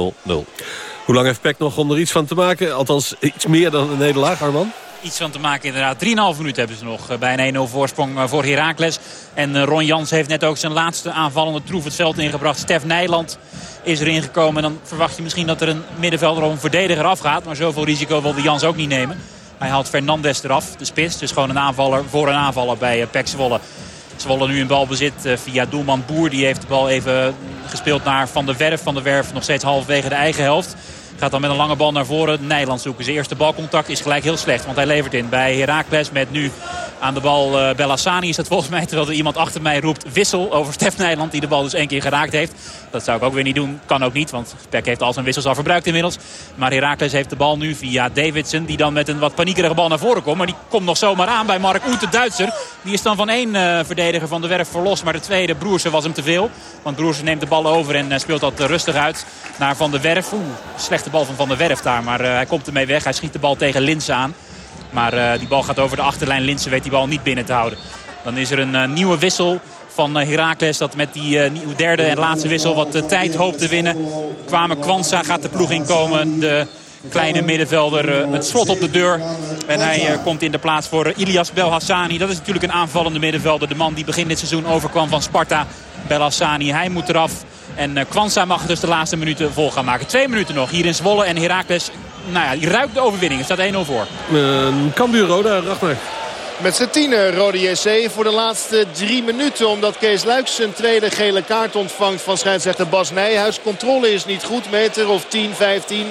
Hoe lang heeft Peck nog om er iets van te maken? Althans, iets meer dan een nederlaag, Arman? Iets van te maken inderdaad. 3,5 minuten hebben ze nog eh, bij een 1-0 voorsprong eh, voor Heracles. En Ron Jans heeft net ook zijn laatste aanvallende troef het veld ingebracht. Stef Nijland is erin gekomen. En dan verwacht je misschien dat er een middenvelder of een verdediger afgaat. Maar zoveel risico wilde Jans ook niet nemen. Hij haalt Fernandes eraf, de spits. Dus gewoon een aanvaller voor een aanvaller bij Pek Zwolle. Zwolle nu in balbezit via doelman Boer. Die heeft de bal even gespeeld naar Van der Werf. Van der Werf nog steeds halverwege de eigen helft. Gaat dan met een lange bal naar voren. Nijland zoeken. Zijn eerste balcontact is gelijk heel slecht. Want hij levert in bij Heracles met nu aan de bal uh, Bellassani is dat volgens mij. Terwijl er iemand achter mij roept wissel over Stef Nijland. Die de bal dus één keer geraakt heeft. Dat zou ik ook weer niet doen. Kan ook niet. Want Peck heeft al zijn wissels al verbruikt inmiddels. Maar Heracles heeft de bal nu via Davidson. Die dan met een wat paniekerige bal naar voren komt. Maar die komt nog zomaar aan bij Mark Oet, de Duitser. Die is dan van één uh, verdediger van de Werf verlost. Maar de tweede, Broersen, was hem te veel. Want Broersen neemt de bal over en uh, speelt dat rustig uit naar Van der Werf. Oeh, slechte bal van Van der Werf daar. Maar hij komt ermee weg. Hij schiet de bal tegen Lins aan. Maar uh, die bal gaat over de achterlijn. Linsen weet die bal niet binnen te houden. Dan is er een uh, nieuwe wissel van uh, Heracles. Dat met die derde en laatste wissel wat tijd hoopt te winnen. Kwamen Kwanza gaat de ploeg inkomen. De kleine middenvelder het slot op de deur. En hij komt in de plaats voor Ilias Belhassani. Dat is natuurlijk een aanvallende middenvelder. De man die begin dit seizoen overkwam van Sparta. Belhassani, hij moet eraf. En Kwanza mag dus de laatste minuten vol gaan maken. Twee minuten nog hier in Zwolle. En Heracles nou ja, die ruikt de overwinning. Het staat 1-0 voor. Uh, Cambuur Roda, Ragnar. Met z'n tienen Rode JC voor de laatste drie minuten. Omdat Kees Luiks zijn tweede gele kaart ontvangt van scheidsrechter Bas Nijhuis. Controle is niet goed. Meter of 10, 15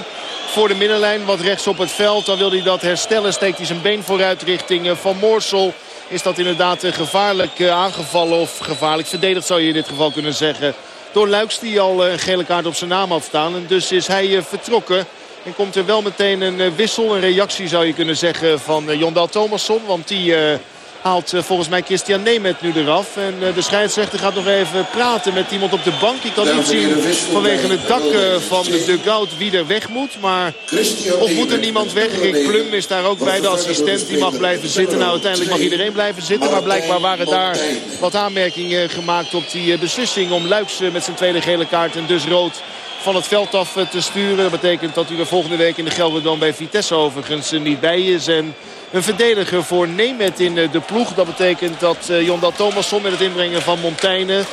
voor de middenlijn. Wat rechts op het veld. Dan wil hij dat herstellen. Steekt hij zijn been vooruit richting eh, Van Moorsel. Is dat inderdaad eh, gevaarlijk aangevallen of gevaarlijk verdedigd zou je in dit geval kunnen zeggen. Door Luiks die al een gele kaart op zijn naam had staan. En dus is hij vertrokken. En komt er wel meteen een eh, wissel, een reactie zou je kunnen zeggen van eh, Jondal Thomasson. Want die eh, haalt volgens mij Christian Nemet nu eraf. En de scheidsrechter gaat nog even praten met iemand op de bank. Ik kan niet zien vanwege het dak van de dugout wie er weg moet. Maar of moet er niemand weg? Rick Plum is daar ook bij de assistent. Die mag blijven zitten. Nou, uiteindelijk mag iedereen blijven zitten. Maar blijkbaar waren daar wat aanmerkingen gemaakt op die beslissing om Luiks met zijn tweede gele kaart en dus rood van het veld af eh, te sturen. Dat betekent dat u er volgende week in de Gelderdoom bij Vitesse overigens eh, niet bij is. En een verdediger voor Nemet in eh, de ploeg. Dat betekent dat Jondal Thomasson met het inbrengen van Montaigne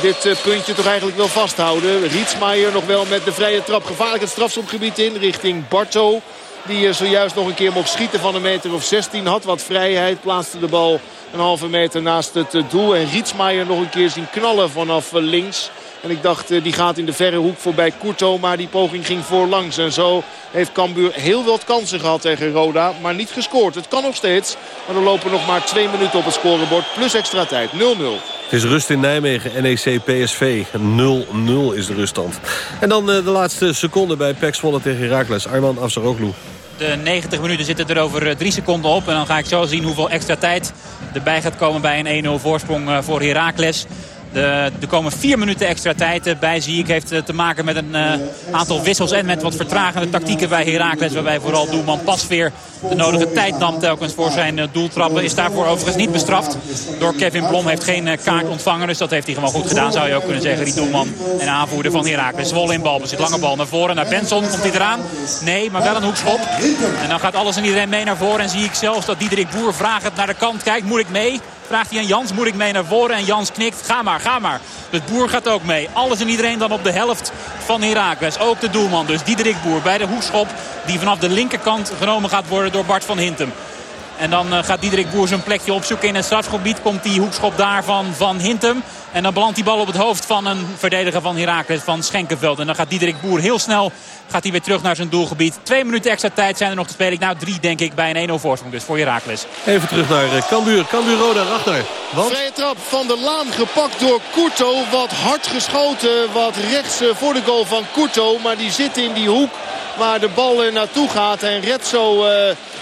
dit puntje toch eigenlijk wil vasthouden. Rietsmaier nog wel met de vrije trap gevaarlijk het strafschopgebied in richting Barto. Die zojuist nog een keer mocht schieten van een meter of 16. Had wat vrijheid, plaatste de bal een halve meter naast het doel. En Rietsmaier nog een keer zien knallen vanaf links. En ik dacht, eh, die gaat in de verre hoek voorbij Kurto. Maar die poging ging voorlangs. En zo heeft Cambuur heel wat kansen gehad tegen Roda. Maar niet gescoord. Het kan nog steeds. Maar er lopen nog maar twee minuten op het scorebord. Plus extra tijd. 0-0. Het is rust in Nijmegen, NEC PSV. 0-0 is de ruststand. En dan eh, de laatste seconde bij Pek Zwolle tegen Herakles. Arman Afsaroglu. De 90 minuten zitten er over eh, drie seconden op. En dan ga ik zo zien hoeveel extra tijd erbij gaat komen bij een 1-0 voorsprong voor Heracles. De, er komen vier minuten extra tijd bij. Zie ik heeft eh, te maken met een uh, aantal wissels en met wat vertragende tactieken bij Heracles. Waarbij vooral doelman Pasveer de nodige tijd nam telkens voor zijn uh, doeltrappen. Is daarvoor overigens niet bestraft door Kevin Blom. Heeft geen kaart ontvangen, dus dat heeft hij gewoon goed gedaan. Zou je ook kunnen zeggen, die doelman en aanvoerder van Heracles. Zwol in bal, zit lange bal naar voren. Naar Benson, komt hij eraan? Nee, maar wel een hoekschop. En dan gaat alles en iedereen mee naar voren. En zie ik zelfs dat Diederik Boer vragend naar de kant kijkt. Moet ik mee? Vraagt hij aan Jans, moet ik mee naar voren? En Jans knikt, ga maar, ga maar. Het Boer gaat ook mee. Alles en iedereen dan op de helft van Herakles. Ook de doelman dus, Diederik Boer bij de hoekschop. Die vanaf de linkerkant genomen gaat worden door Bart van Hintem. En dan eh, gaat Diederik Boer zijn plekje opzoeken in het strafgebied. Komt die hoekschop daar van Van Hintem. En dan belandt die bal op het hoofd van een verdediger van Herakles, van Schenkenveld. En dan gaat Diederik Boer heel snel gaat hij weer terug naar zijn doelgebied. Twee minuten extra tijd zijn er nog te spelen. Nou, drie denk ik bij een 1-0 voorsprong dus voor Herakles. Even terug naar uh, Cambuur. Cambuur Roda, achter. Wat? Vrije trap van de Laan gepakt door Kurto. Wat hard geschoten, wat rechts eh, voor de goal van Kurto. Maar die zit in die hoek waar de bal naartoe gaat. En redt zo uh,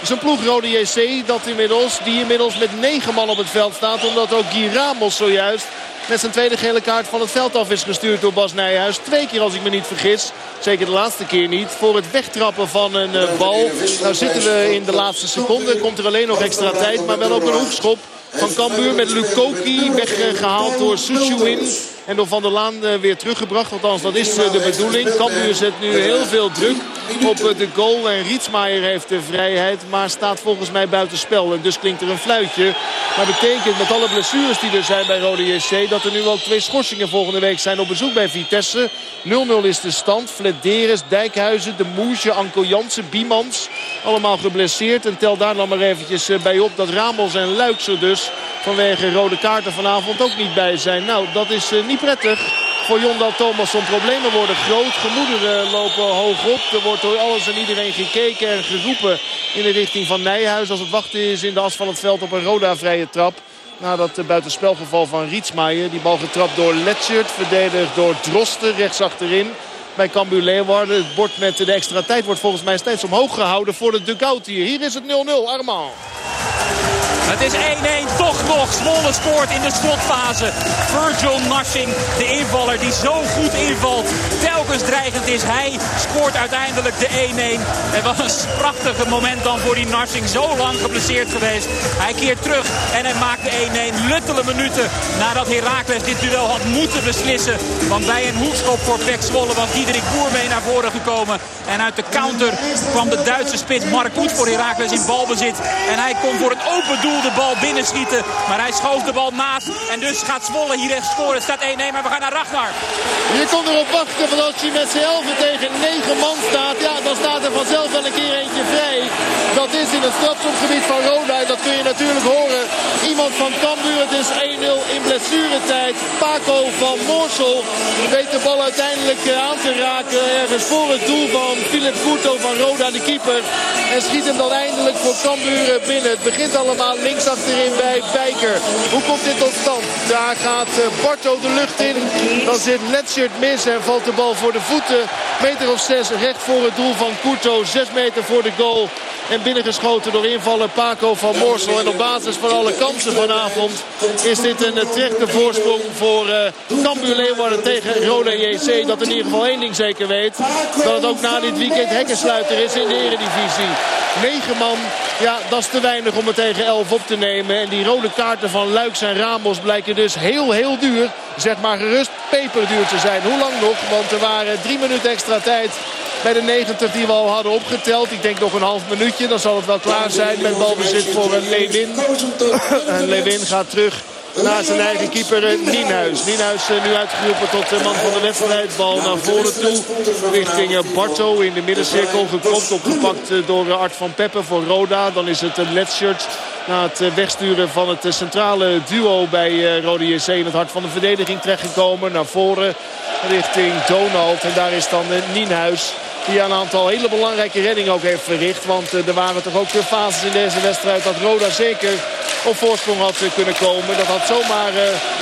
zijn ploeg Rode JC dat inmiddels, die inmiddels met negen man op het veld staat. Omdat ook Guy Ramos zojuist met zijn tweede gele kaart van het veld af is gestuurd door Bas Nijhuis. Twee keer als ik me niet vergis. Zeker de laatste keer niet. Voor het wegtrappen van een uh, bal. Nou zitten we in de laatste seconde. Komt er alleen nog extra tijd. Maar wel ook een hoekschop van Cambuur met Lukoki. Weggehaald door Sushuin. En door Van der Laan eh, weer teruggebracht. Althans, dat is eh, de bedoeling. Cambuur zet nu heel veel druk op eh, de goal. En Rietsmaier heeft de vrijheid. Maar staat volgens mij buiten spel. En dus klinkt er een fluitje. Maar betekent met alle blessures die er zijn bij Rode JC... dat er nu ook twee schorsingen volgende week zijn op bezoek bij Vitesse. 0-0 is de stand. Flederis, Dijkhuizen, De Moesje, Anko Jansen, Biemans. Allemaal geblesseerd. En tel daar dan maar eventjes bij op dat Ramos en Luikser dus... vanwege rode kaarten vanavond ook niet bij zijn. Nou, dat is niet prettig voor Jondal Thomasson. Problemen worden groot. Gemoederen lopen hoog op. Er wordt door alles en iedereen gekeken en geroepen in de richting van Nijhuis. Als het wachten is in de as van het veld op een Roda-vrije trap. Na dat buitenspelgeval van Rietsmaier. Die bal getrapt door Letchert. Verdedigd door Drosten rechts achterin. Bij Cambuur Leeuwarden. Het bord met de extra tijd wordt volgens mij steeds omhoog gehouden voor de dugout hier. Hier is het 0-0. Armand. Het is 1-1, toch nog. Zwolle scoort in de slotfase. Virgil Narsing, de invaller die zo goed invalt. Telkens dreigend is. Hij scoort uiteindelijk de 1-1. Het was een prachtig moment dan voor die Narsing. Zo lang geblesseerd geweest. Hij keert terug en hij maakt de 1-1. Luttele minuten nadat Heracles dit duel had moeten beslissen. Want bij een hoekschop voor Pek Zwolle was Diederik Boer mee naar voren gekomen. En uit de counter kwam de Duitse spits Mark Hoed voor Heracles in balbezit. En hij kon voor het open doel de bal binnenschieten. Maar hij schoof de bal naast. En dus gaat Zwolle hier echt scoren. Staat 1-1, maar we gaan naar Ragnar. Je kon erop wachten, want als je met z'n 11 tegen 9 man staat... ja, dan staat er vanzelf wel een keer eentje vrij. Dat is in het strafschopgebied van Roda. En dat kun je natuurlijk horen. Iemand van Cambuur, het is 1-0 in blessuretijd. Paco van Moorsel weet de bal uiteindelijk eh, aan te raken. Ergens voor het doel van Philip Couto van Roda, de keeper. En schiet hem dan eindelijk voor Cambuur binnen. Het begint allemaal links achterin bij Bijker. Hoe komt dit tot stand? Daar gaat eh, Barto de lucht in. Dan zit Letshirt mis en valt de bal voor de voeten. Meter of zes recht voor het doel van Couto. Zes meter voor de goal. En binnengeschoten door invaller Paco van Moorsel. En op basis van alle kansen vanavond is dit een terechte voorsprong voor uh, Cambuur Leeuwarden tegen Roda JC. Dat in ieder geval één ding zeker weet. Dat het ook na dit weekend hekkensluiter is in de eredivisie. 9 man, ja dat is te weinig om het tegen 11 op te nemen. En die rode kaarten van Luiks en Ramos blijken dus heel heel duur. Zeg maar gerust peperduur te zijn. Hoe lang nog? Want er waren drie minuten extra tijd bij de 90 die we al hadden opgeteld. Ik denk nog een half minuutje. Dan zal het wel klaar zijn met balbezit voor een Lewin. en Lewin gaat terug naar zijn eigen keeper eh, Nienhuis. Nienhuis eh, nu uitgeroepen tot de man van de wedstrijd. Bal naar voren toe richting eh, Barto in de middencirkel. Gekopt, opgepakt door Art van Peppe voor Roda. Dan is het een shirt na het wegsturen van het centrale duo bij Roda JC in het hart van de verdediging terechtgekomen. Naar voren richting Donald. En daar is dan Nienhuis. Die een aantal hele belangrijke reddingen ook heeft verricht. Want er waren toch ook fases in deze wedstrijd dat Roda zeker op voorsprong had kunnen komen. Dat had zomaar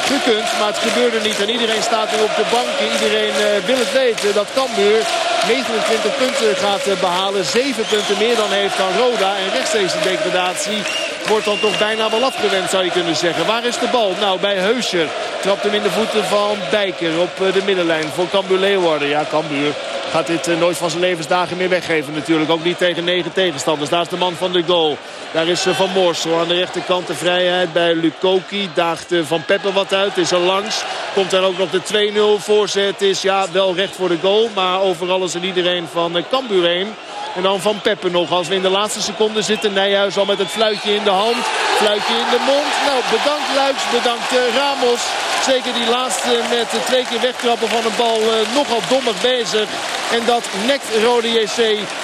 gekund, maar het gebeurde niet. En iedereen staat nu op de bank. Iedereen wil het weten dat Cambuur 29 punten gaat uh, behalen. 7 punten meer dan heeft dan Roda. En rechtstreeks de degradatie wordt dan toch bijna wel afgewend zou je kunnen zeggen. Waar is de bal? Nou, bij Heuscher. Trapt hem in de voeten van Bijker op de middenlijn voor Cambuur Leeuwarden. Ja, Cambuur gaat dit eh, nooit van zijn levensdagen meer weggeven natuurlijk. Ook niet tegen negen tegenstanders. Daar is de man van de goal. Daar is eh, Van Moorsel aan de rechterkant de vrijheid bij Lukoki. Daagt eh, Van Peppe wat uit. Is er langs. Komt er ook nog de 2-0 voorzet. Is ja wel recht voor de goal. Maar overal is er iedereen van Cambuur heen. En dan Van Peppe nog. Als we in de laatste seconde zitten. Nijhuis al met het fluitje in de hand. Fluitje in de mond. Nou, bedankt Luiks. Bedankt Ramos. Zeker die laatste met twee keer wegtrappen van een bal nogal dommig bezig. En dat nekt Rode JC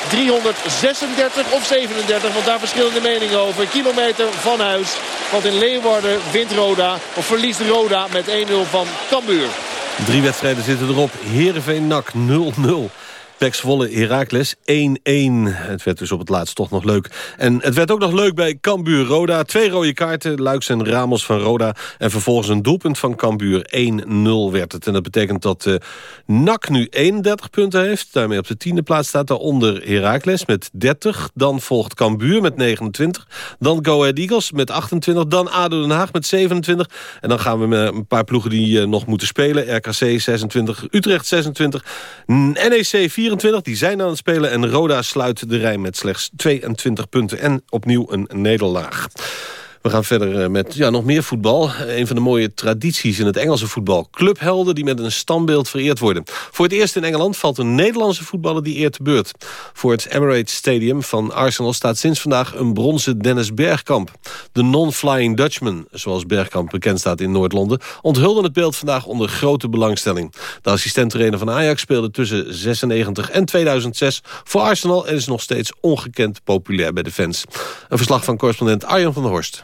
336 of 37. Want daar verschillen de meningen over. Kilometer van huis. Want in Leeuwarden wint Roda. Of verliest Roda met 1-0 van Cambuur. Drie wedstrijden zitten erop. Heerenveen-Nak 0-0. Pek Zwolle Heracles 1-1. Het werd dus op het laatst toch nog leuk. En het werd ook nog leuk bij Cambuur Roda. Twee rode kaarten, Luiks en Ramos van Roda. En vervolgens een doelpunt van Cambuur. 1-0 werd het. En dat betekent dat uh, NAC nu 31 punten heeft. Daarmee op de tiende plaats staat daaronder Heracles met 30. Dan volgt Cambuur met 29. Dan Go Ahead Eagles met 28. Dan ADO Den Haag met 27. En dan gaan we met een paar ploegen die uh, nog moeten spelen. RKC 26, Utrecht 26, NEC 4 24, die zijn aan het spelen. En Roda sluit de rij met slechts 22 punten. En opnieuw een nederlaag. We gaan verder eh, met ja, nog meer voetbal. Een van de mooie tradities in het Engelse voetbal. Clubhelden die met een standbeeld vereerd worden. Voor het eerst in Engeland valt een Nederlandse voetballer die eer te beurt. Voor het Emirates Stadium van Arsenal staat sinds vandaag een bronzen Dennis Bergkamp. De non-flying Dutchman, zoals Bergkamp bekend staat in Noord-Londen... onthulde het beeld vandaag onder grote belangstelling. De assistent-trainer van Ajax speelde tussen 96 en 2006 voor Arsenal... en is nog steeds ongekend populair bij de fans. Een verslag van correspondent Arjan van der Horst.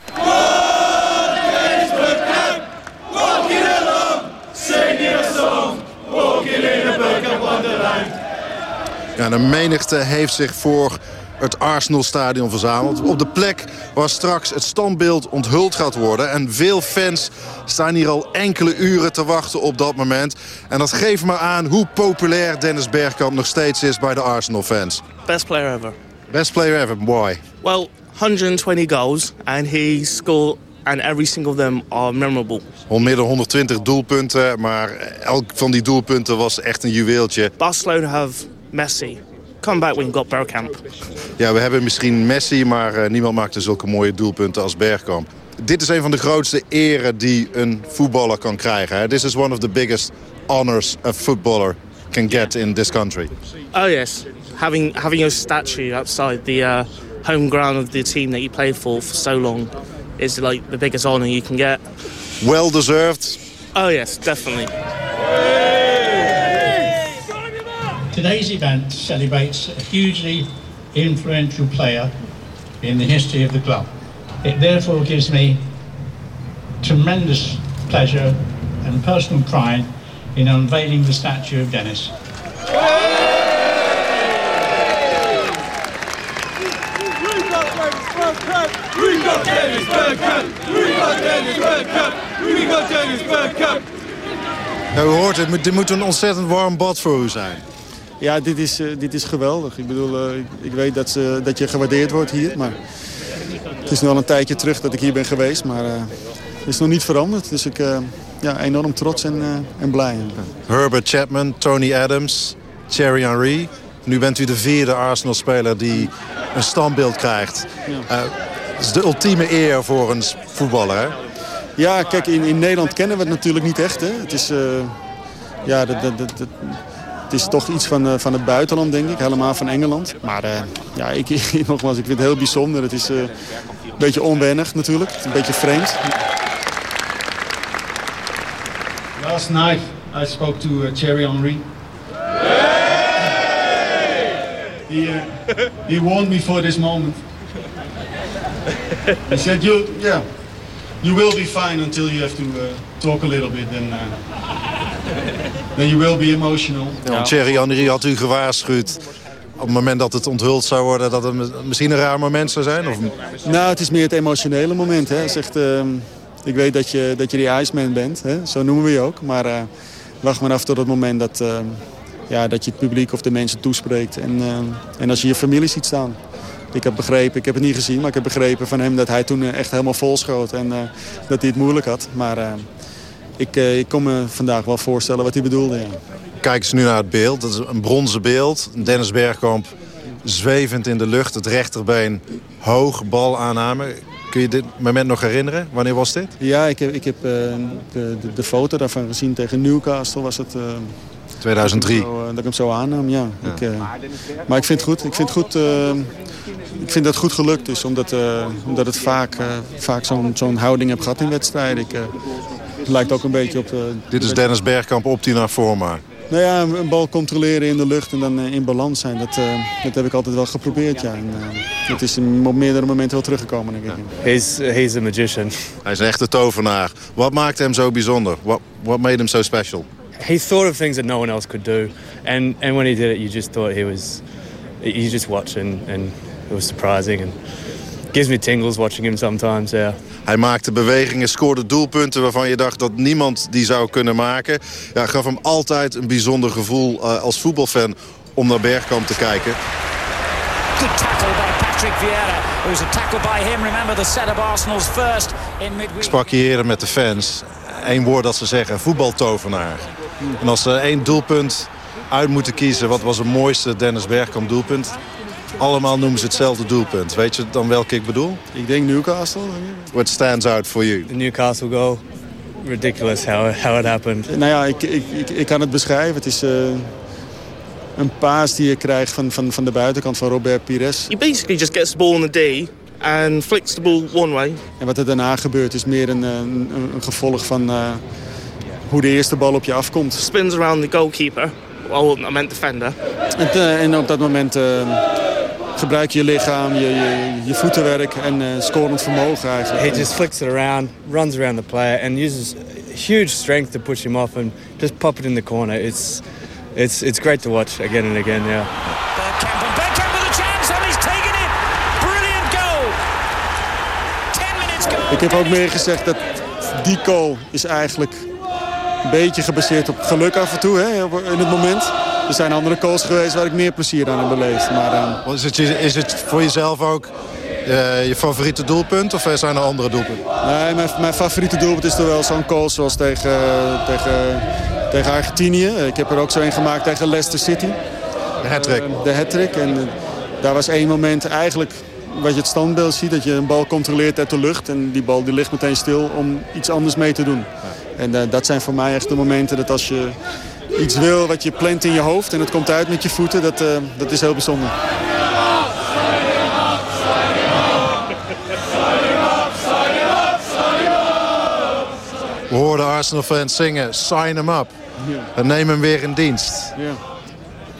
Ja, de menigte heeft zich voor het Arsenal-stadion verzameld. Op de plek waar straks het standbeeld onthuld gaat worden. En veel fans staan hier al enkele uren te wachten op dat moment. En dat geeft maar aan hoe populair Dennis Bergkamp nog steeds is bij de Arsenal-fans. Best player ever. Best player ever, why? Well, 120 goals and he scored and every single of them are memorable. Dan 120 doelpunten, maar elk van die doelpunten was echt een juweeltje. Barcelona have Messi. Come back when you got Bergkamp. Ja, we hebben misschien Messi, maar uh, niemand maakte zulke mooie doelpunten als Bergkamp. Dit is een van de grootste eren die een voetballer kan krijgen. This is one of the biggest honors a footballer can get in this country. Oh yes, having having your statue outside the uh, home ground of the team that you played for for so long is like the biggest honor you can get. Well deserved. Oh yes, definitely. Today's event celebrates a hugely influential player in the history of the club. It therefore gives me tremendous pleasure and personal pride in unveiling the statue of Dennis. Got Dennis Bergkamp! We got Dennis Bergkamp! We got Dennis Bergkamp! Ja, u hoort het, dit moet een ontzettend warm bad voor u zijn. Ja, dit is, uh, dit is geweldig. Ik bedoel, uh, ik, ik, weet dat, ze, dat je gewaardeerd wordt hier. Maar het is nu al een tijdje terug dat ik hier ben geweest. Maar uh, het is nog niet veranderd. Dus ik ben ja, enorm trots en, en blij. Herbert Chapman, Tony Adams, Thierry Henry. Nu bent u de vierde Arsenal-speler die een standbeeld krijgt. Ja. Is de ultieme eer voor een voetballer, hè? Ja, kijk, in, in Nederland kennen we het natuurlijk niet echt. Hè? Het is... ja, dat, dat, dat, het is toch iets van, uh, van het buitenland, denk ik. Helemaal van Engeland. Maar uh, ja, ik, nogmaals, ik vind het heel bijzonder. Het is uh, een beetje onwennig natuurlijk. Een beetje vreemd. Last night I spoke to Thierry Henry. He, he warned me for this moment. He said, you, yeah, you will be fine until you have to talk a little bit. And, then you will be emotional. Ja, Thierry Henry had u gewaarschuwd op het moment dat het onthuld zou worden... dat het misschien een raar moment zou zijn? Of... Nou, het is meer het emotionele moment. Hè. Zegt, uh, ik weet dat je, dat je die Iceman bent, hè. zo noemen we je ook. Maar uh, wacht maar af tot het moment dat, uh, ja, dat je het publiek of de mensen toespreekt. En, en als je je familie ziet staan. Ik heb begrepen, ik heb het niet gezien, maar ik heb begrepen van hem... dat hij toen echt helemaal vol schoot en dat hij het moeilijk had. Maar ik, uh, ik kon me vandaag wel voorstellen wat hij bedoelde. Ja. Kijk eens nu naar het beeld. Dat is een bronzen beeld. Dennis Bergkamp zwevend in de lucht. Het rechterbeen hoog, bal aanname. Kun je dit moment nog herinneren? Wanneer was dit? Ja, ik heb, ik heb uh, de, de, foto daarvan gezien tegen Newcastle. Was het, uh, 2003. Dat ik, zo, dat ik hem zo aannam, ja. ja. Ik, maar ik vind het goed. Ik vind, het goed, ik vind dat het goed gelukt is. Omdat, omdat het vaak, vaak zo'n zo'n houding heb gehad in wedstrijden. Ik, het lijkt ook een beetje op... Uh, Dit is Dennis Bergkamp optima forma. Nou ja, een bal controleren in de lucht en dan uh, in balans zijn. Dat, uh, dat heb ik altijd wel geprobeerd, ja. En, het is op meerdere momenten wel teruggekomen, denk ik. He's, he's a magician. Hij is een echte tovenaar. Wat maakt hem zo bijzonder? What, what made him so special? He thought of things that no one else could do. And, and when he did it, you just thought he was... You just watch and, and it was surprising. And gives me tingles watching him sometimes, yeah. Hij maakte bewegingen, scoorde doelpunten waarvan je dacht dat niemand die zou kunnen maken. Ja, gaf hem altijd een bijzonder gevoel uh, als voetbalfan om naar Bergkamp te kijken. Good tackle by Patrick Vieira. It was a tackle by him. Remember the set of Arsenal's first in midweek. Ik sprak hier eerder met de fans. Eén woord dat ze zeggen, voetbaltovenaar. En als ze één doelpunt uit moeten kiezen, wat was het mooiste Dennis Bergkamp doelpunt? Allemaal noemen ze hetzelfde doelpunt. Weet je dan welke ik bedoel? Ik denk Newcastle. What stands out for you? The Newcastle goal. Ridiculous how, how it happened. Nou ja, ik, ik, ik, ik kan het beschrijven. Het is uh, een paas die je krijgt van, van, van de buitenkant van Robert Pires. He basically just gets the ball in the day and flicks the ball one way. En wat er daarna gebeurt is meer een, een, een gevolg van uh, hoe de eerste bal op je afkomt. Spins around the goalkeeper. Well, I meant defender. En, uh, en op dat moment gebruik je lichaam, je, je, je voetenwerk en uh, scorend vermogen eigenlijk. He just flicks it around, runs around the player and uses huge strength to push him off and just pop it in the corner. It's it's it's great to watch again and again, yeah. Bergkamp and Bergkamp with a chance and he's taken it. Brilliant goal. 10 minutes goal. Ik heb ook meer gezegd dat die goal is eigenlijk een beetje gebaseerd op geluk af en toe hè, in het moment. Er zijn andere calls geweest waar ik meer plezier aan heb beleefd. Maar, uh... is, het, is het voor jezelf ook Uh, je favoriete doelpunt of zijn er andere doelpunten? Nee, mijn, mijn favoriete doelpunt is toch wel zo'n goal zoals tegen, tegen, tegen Argentinië. Ik heb er ook zo een gemaakt tegen Leicester City. De hat-trick. Uh, de hat-trick. En daar was één moment eigenlijk wat je het standbeeld ziet. Dat je een bal controleert uit de lucht. En die bal die ligt meteen stil om iets anders mee te doen. En dat zijn voor mij echt de momenten dat als je iets wil wat je plant in je hoofd... en het komt uit met je voeten, dat, uh, dat is heel bijzonder. We hoorden Arsenal-fans zingen, sign hem up. En neem hem weer in dienst. Ja.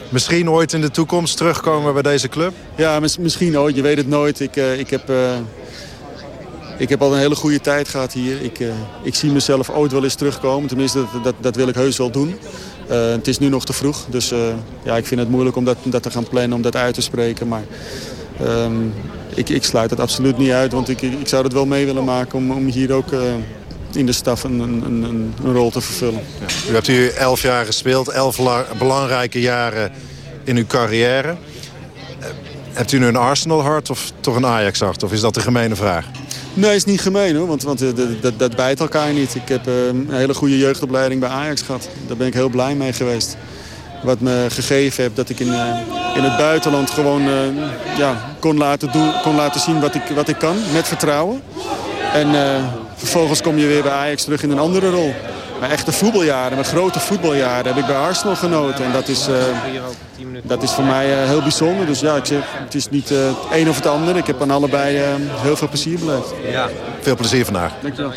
Misschien ooit in de toekomst terugkomen bij deze club? Ja, misschien ooit. Je weet het nooit. Ik, uh, ik, heb, uh, ik heb al een hele goede tijd gehad hier. Ik, uh, ik zie mezelf ooit wel eens terugkomen. Tenminste, dat, dat, dat wil ik heus wel doen. Het is nu nog te vroeg. Dus ja, ik vind het moeilijk om dat, te gaan plannen, om dat uit te spreken. Maar um, ik, ik sluit het absoluut niet uit. Want ik, ik zou het wel mee willen maken om, om hier ook in de staf een, een, een, een rol te vervullen. Ja. U hebt hier elf jaar gespeeld, elf belangrijke jaren in uw carrière. Hebt u nu een Arsenal-hart of toch een Ajax-hart? Of is dat de gemene vraag? Nee, is niet gemeen hoor, want, want dat, dat, bijt elkaar niet. Ik heb een hele goede jeugdopleiding bij Ajax gehad. Daar ben ik heel blij mee geweest. Wat me gegeven heeft dat ik in, in het buitenland gewoon ja, kon, laten doen, kon laten zien wat ik, wat ik kan, met vertrouwen. En Vervolgens kom je weer bij Ajax terug in een andere rol. Maar echte voetbaljaren, met grote voetbaljaren heb ik bij Arsenal genoten. En dat is, uh, dat is voor mij uh, heel bijzonder. Dus ja, ik zeg, het is niet uh, het een of het ander. Ik heb aan allebei heel veel plezier beleefd. Ja. Veel plezier vandaag. Dankjewel.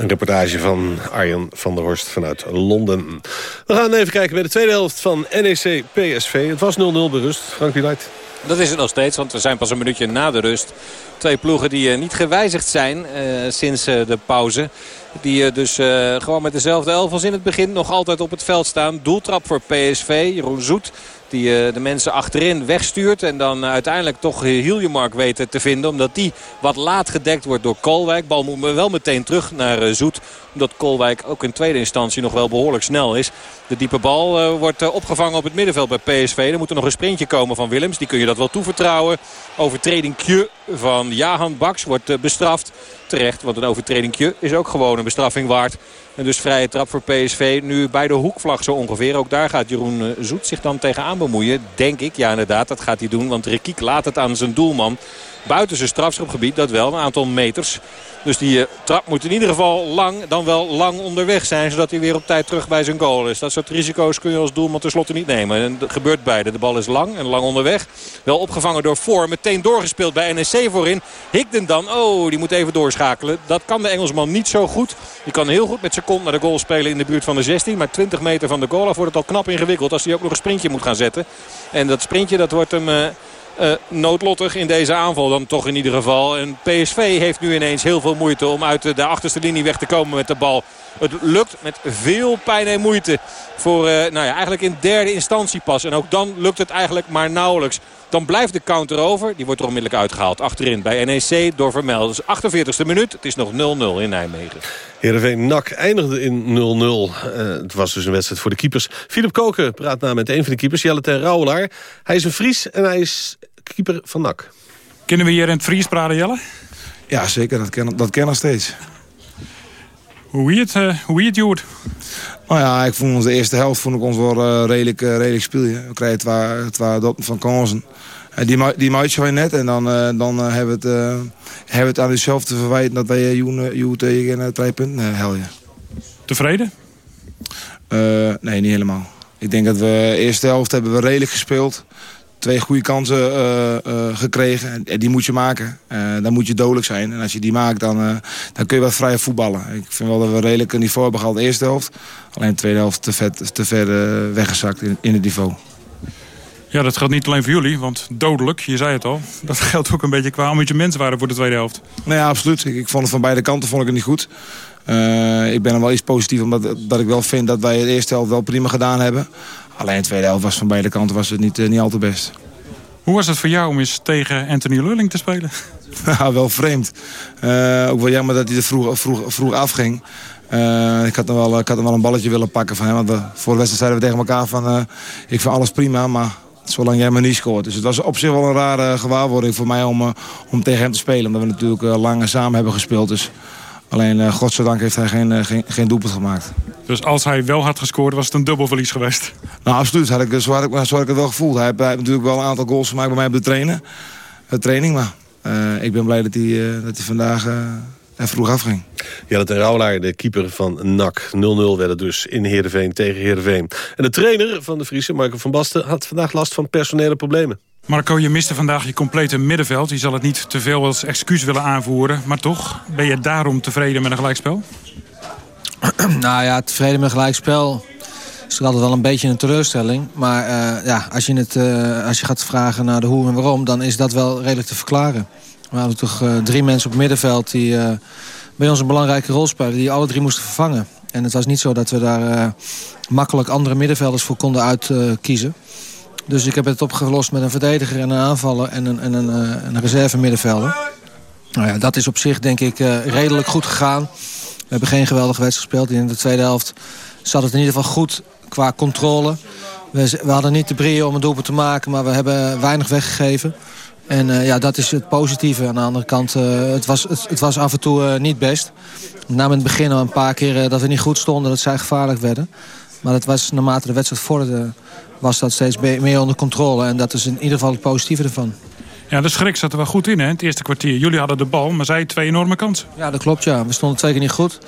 Een reportage van Arjen van der Horst vanuit Londen. We gaan even kijken bij de tweede helft van NEC PSV. Het was 0-0 berust. Frank Wieluid. Dat is het nog steeds, want we zijn pas een minuutje na de rust. Twee ploegen die niet gewijzigd zijn uh, sinds uh, de pauze. Die dus gewoon met dezelfde elf als in het begin nog altijd op het veld staan. Doeltrap voor PSV. Jeroen Zoet die uh, de mensen achterin wegstuurt. En dan uh, uiteindelijk toch Hiljemark weten te vinden. Omdat die wat laat gedekt wordt door Kolwijk. Bal moet wel meteen terug naar Zoet. Omdat Kolwijk ook in tweede instantie nog wel behoorlijk snel is. De diepe bal wordt opgevangen op het middenveld bij PSV. Er moet er nog een sprintje komen van Willems. Die kun je dat wel toevertrouwen. Overtredingje van Jahan Baks wordt bestraft. Terecht, want een overtredingje is ook gewoon een bestraffing waard. En dus vrije trap voor PSV. Nu bij de hoekvlag zo ongeveer. Ook daar gaat Jeroen Zoet zich dan tegenaan bemoeien. Denk ik. Ja inderdaad, dat gaat hij doen. Want Rekiek laat het aan zijn doelman. Buiten zijn strafschopgebied, dat wel. Een aantal meters. Dus die uh, trap moet in ieder geval lang, dan wel lang onderweg zijn. Zodat hij weer op tijd terug bij zijn goal is. Dat soort risico's kun je als doelman tenslotte niet nemen. En dat gebeurt beide. De bal is lang en lang onderweg. Wel opgevangen door Voor. Meteen doorgespeeld bij NEC voorin. Higden dan. Oh, die moet even doorschakelen. Dat kan de Engelsman niet zo goed. Die kan heel goed met zijn kont naar de goal spelen in de buurt van de 16. Maar 20 meter van de goal af wordt het al knap ingewikkeld. Als hij ook nog een sprintje moet gaan zetten. En dat sprintje dat wordt hem... Uh, noodlottig in deze aanval dan toch in ieder geval. En PSV heeft nu ineens heel veel moeite om uit de achterste linie weg te komen met de bal. Het lukt met veel pijn en moeite voor uh, nou ja, eigenlijk in derde instantie pas. En ook dan lukt het eigenlijk maar nauwelijks. Dan blijft de counter over. Die wordt er onmiddellijk uitgehaald. Achterin bij NEC door Vermel. Dus 48e minuut. Het is nog 0-0 in Nijmegen. Heerenveen NAC eindigde in 0-0. Uh, het was dus een wedstrijd voor de keepers. Philip Koken praat na met een van de keepers, Jelle ten Rauwelaar. Hij is een Fries en hij is keeper van NAC. Kunnen we hier in het Fries praten, Jelle? Ja, zeker. Dat ken, dat ken nog steeds. Hoe je het, uh, hoe het Joert? Nou ja, ik vond onze eerste helft vond ik ons wel uh, redelijk, uh, redelijk spelen. We kregen het waar, het waar dat van kansen. Uh, die die match je net en dan, dan hebben, we het, hebben het aan onszelf te verwijten dat wij Joen tegen twee punten helden. Tevreden? nee, niet helemaal. Ik denk dat we de eerste helft hebben we redelijk gespeeld twee goede kansen uh, uh, gekregen. En die moet je maken. Uh, dan moet je dodelijk zijn. En als je die maakt, dan, dan kun je wat vrije voetballen. Ik vind wel dat we redelijk een niveau hebben gehad de eerste helft. Alleen de tweede helft te, vet, te ver weggezakt in, in het niveau. Ja, dat geldt niet alleen voor jullie, want dodelijk, je zei het al. Dat geldt ook een beetje qua mensen waren voor de tweede helft. Nou ja, absoluut. Ik, ik vond het van beide kanten vond ik het niet goed. Uh, ik ben er wel iets positief omdat dat ik wel vind dat wij de eerste helft wel prima gedaan hebben. Alleen de tweede helft was van beide kanten was het niet, uh, niet al te best. Hoe was het voor jou om eens tegen Anthony Lulling te spelen? Ja, wel vreemd. Uh, ook wel jammer dat hij er vroeg, vroeg, vroeg afging. Uh, ik, had hem wel, ik had hem wel een balletje willen pakken van hem. Want we, voor de wedstrijd zeiden we tegen elkaar van... Uh, ik vind alles prima, maar zolang jij maar niet scoort. Dus het was op zich wel een rare gewaarwording voor mij om, om tegen hem te spelen. Omdat we natuurlijk lang samen hebben gespeeld. Dus alleen, uh, godzijdank heeft hij geen, geen, geen doelpunt gemaakt. Dus als hij wel had gescoord, was het een dubbel verlies geweest? Nou, absoluut. Had ik, zo, had ik, zo had ik het wel gevoeld. Hij heeft, hij heeft natuurlijk wel een aantal goals gemaakt bij mij op de, trainen, de training. Maar uh, ik ben blij dat hij, uh, dat hij vandaag uh, er vroeg afging. Ja, dat en Rauwlaar, de keeper van NAC. 0-0 werd het dus in Heerenveen tegen Heerenveen. En de trainer van de Friese, Marco van Basten... had vandaag last van personele problemen. Marco, je miste vandaag je complete middenveld. Je zal het niet te veel als excuus willen aanvoeren. Maar toch, ben je daarom tevreden met een gelijkspel? nou ja, tevreden met een gelijkspel is er altijd wel een beetje een teleurstelling. Maar uh, ja, als je, het, uh, als je gaat vragen naar de hoe en waarom... dan is dat wel redelijk te verklaren. We hadden toch uh, drie mensen op het middenveld... die bij ons een belangrijke rol spelen... die alle drie moesten vervangen. En het was niet zo dat we daar makkelijk andere middenvelders voor konden uitkiezen. Dus ik heb het opgelost met een verdediger en een aanvaller... en een, en een, een reserve middenvelder. Nou ja, dat is op zich denk ik redelijk goed gegaan. We hebben geen geweldige wedstrijd gespeeld. In de tweede helft zat het in ieder geval goed qua controle. We, hadden niet de brio om een doelpunt te maken, maar we hebben weinig weggegeven. En uh, ja, dat is het positieve. Aan de andere kant, het, was, het, was af en toe niet best. In het begin een paar keer dat we niet goed stonden, dat zij gevaarlijk werden. Maar dat was, naarmate de wedstrijd vorderde, was dat steeds meer onder controle. En dat is in ieder geval het positieve ervan. Ja, de schrik zat er wel goed in, hè, het eerste kwartier. Jullie hadden de bal, maar zij twee enorme kansen. Ja, dat klopt, ja. We stonden twee keer niet goed.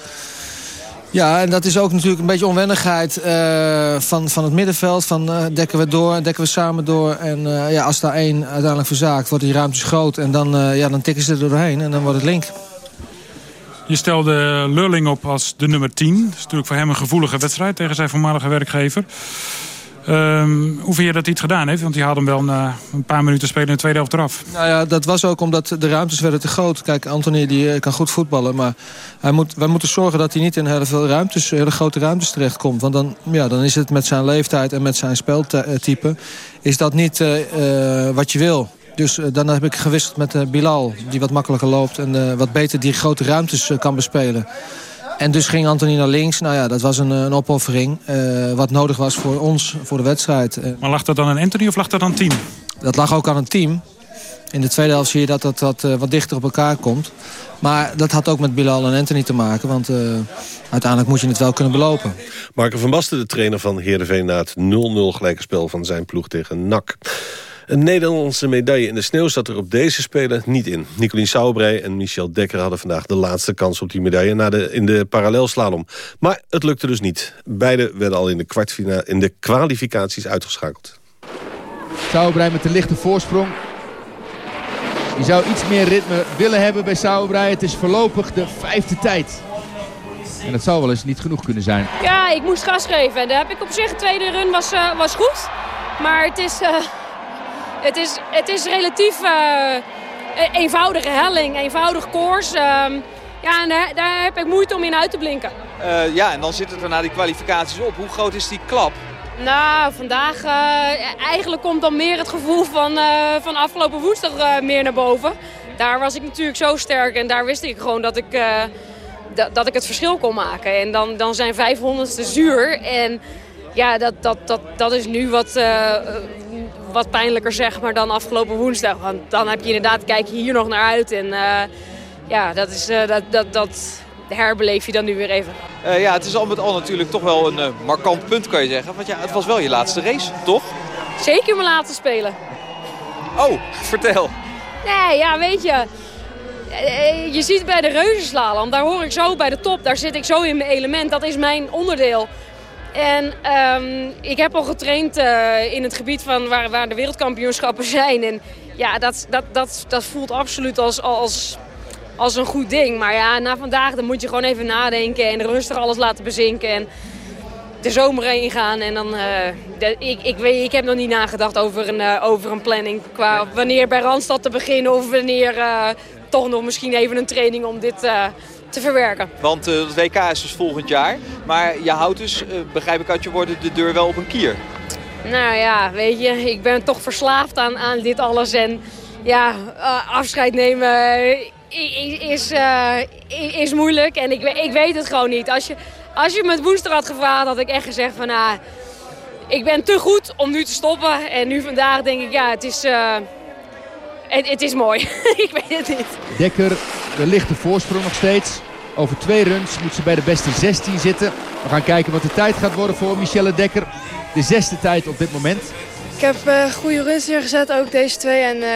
Ja, en dat is ook natuurlijk een beetje onwennigheid uh, van, van het middenveld. Van uh, dekken we door, dekken we samen door. En uh, ja, als daar één uiteindelijk verzaakt, wordt die ruimte groot. En dan, ja, dan tikken ze er doorheen en dan wordt het link. Je stelde Lurling op als de nummer 10. Dat is natuurlijk voor hem een gevoelige wedstrijd tegen zijn voormalige werkgever. Um, je dat hij het gedaan heeft? Want hij haalde hem wel na een paar minuten spelen in de tweede helft eraf. Nou ja, dat was ook omdat de ruimtes werden te groot. Kijk, Anthony die kan goed voetballen. Maar hij moet, wij moeten zorgen dat hij niet in hele, veel ruimtes, hele grote ruimtes terechtkomt. Want dan, ja, dan is het met zijn leeftijd en met zijn speltype... is dat niet uh, uh, wat je wil. Dus uh, dan heb ik gewisseld met Bilal, die wat makkelijker loopt... en wat beter die grote ruimtes kan bespelen. En dus ging Anthony naar links. Nou ja, dat was een, een opoffering. Uh, wat nodig was voor ons, voor de wedstrijd. Maar lag dat dan aan Anthony of lag dat aan het team? Dat lag ook aan een team. In de tweede helft zie je dat dat, dat uh, wat dichter op elkaar komt. Maar dat had ook met Bilal en Anthony te maken. Want uh, uiteindelijk moet je het wel kunnen belopen. Marco van Basten, de trainer van Heerenveen... na het 0-0 gelijke spel van zijn ploeg tegen NAC. Een Nederlandse medaille in de sneeuw zat er op deze Spelen niet in. Nicolien Sauerbrei en Michel Dekker hadden vandaag de laatste kans op die medaille... Na de, in de parallelslalom. Maar het lukte dus niet. Beide werden al in de, kwartfinale, in de kwalificaties uitgeschakeld. Sauerbrei met een lichte voorsprong. Je zou iets meer ritme willen hebben bij Sauerbrei. Het is voorlopig de vijfde tijd. En dat zou wel eens niet genoeg kunnen zijn. Ja, ik moest gas geven. En daar heb ik op zich. De tweede run was, uh, was goed. Maar het is... Uh het is, het is relatief uh, eenvoudige helling, eenvoudig koers. Uh, ja, en daar, daar, heb ik moeite om in uit te blinken. Uh, ja, en dan zit het er na die kwalificaties op. Hoe groot is die klap? Nou, vandaag uh, eigenlijk komt dan meer het gevoel van, van afgelopen woensdag meer naar boven. Daar was ik natuurlijk zo sterk en daar wist ik gewoon dat ik, dat ik het verschil kon maken. En dan, dan zijn 500ste zuur en ja, dat, dat, dat, dat is nu wat, wat pijnlijker zeg maar dan afgelopen woensdag. Want dan heb je inderdaad, kijk je hier nog naar uit. En uh, ja, dat, is, uh, dat, dat, dat herbeleef je dan nu weer even. Uh, ja, het is al met al natuurlijk toch wel een markant punt kan je zeggen. Want ja, het was wel je laatste race, toch? Zeker mijn laatste spelen. Oh, vertel. Nee, ja, weet je... Je ziet bij de reuzenslalom, daar hoor ik zo bij de top. Daar zit ik zo in mijn element. Dat is mijn onderdeel. En um, ik heb al getraind uh, in het gebied van waar, waar de wereldkampioenschappen zijn. En ja, dat, dat, dat, dat voelt absoluut als, als, als een goed ding. Maar ja, na vandaag dan moet je gewoon even nadenken en rustig alles laten bezinken. En de zomer heen gaan. En dan, de, ik, ik, weet, ik heb nog niet nagedacht over een, uh, over een planning. Qua wanneer bij Randstad te beginnen of wanneer toch nog misschien even een training om dit te verwerken. Want uh, het WK is dus volgend jaar. Maar je houdt dus, uh, begrijp ik uit je woorden, de deur wel op een kier. Nou ja, weet je, ik ben toch verslaafd aan, aan dit alles. En ja, uh, afscheid nemen is, is moeilijk. En ik, ik weet het gewoon niet. Als je, als je me woensdag had gevraagd, had ik echt gezegd van... Nou, ik ben te goed om nu te stoppen. En nu vandaag denk ik, ja, het is, het, het, is mooi. ik weet het niet. Dekker, de lichte voorsprong nog steeds. Over twee runs moet ze bij de beste 16 zitten. We gaan kijken wat de tijd gaat worden voor Michelle Dekker. De zesde tijd op dit moment. Ik heb uh, goede runs neergezet, ook deze twee. En uh,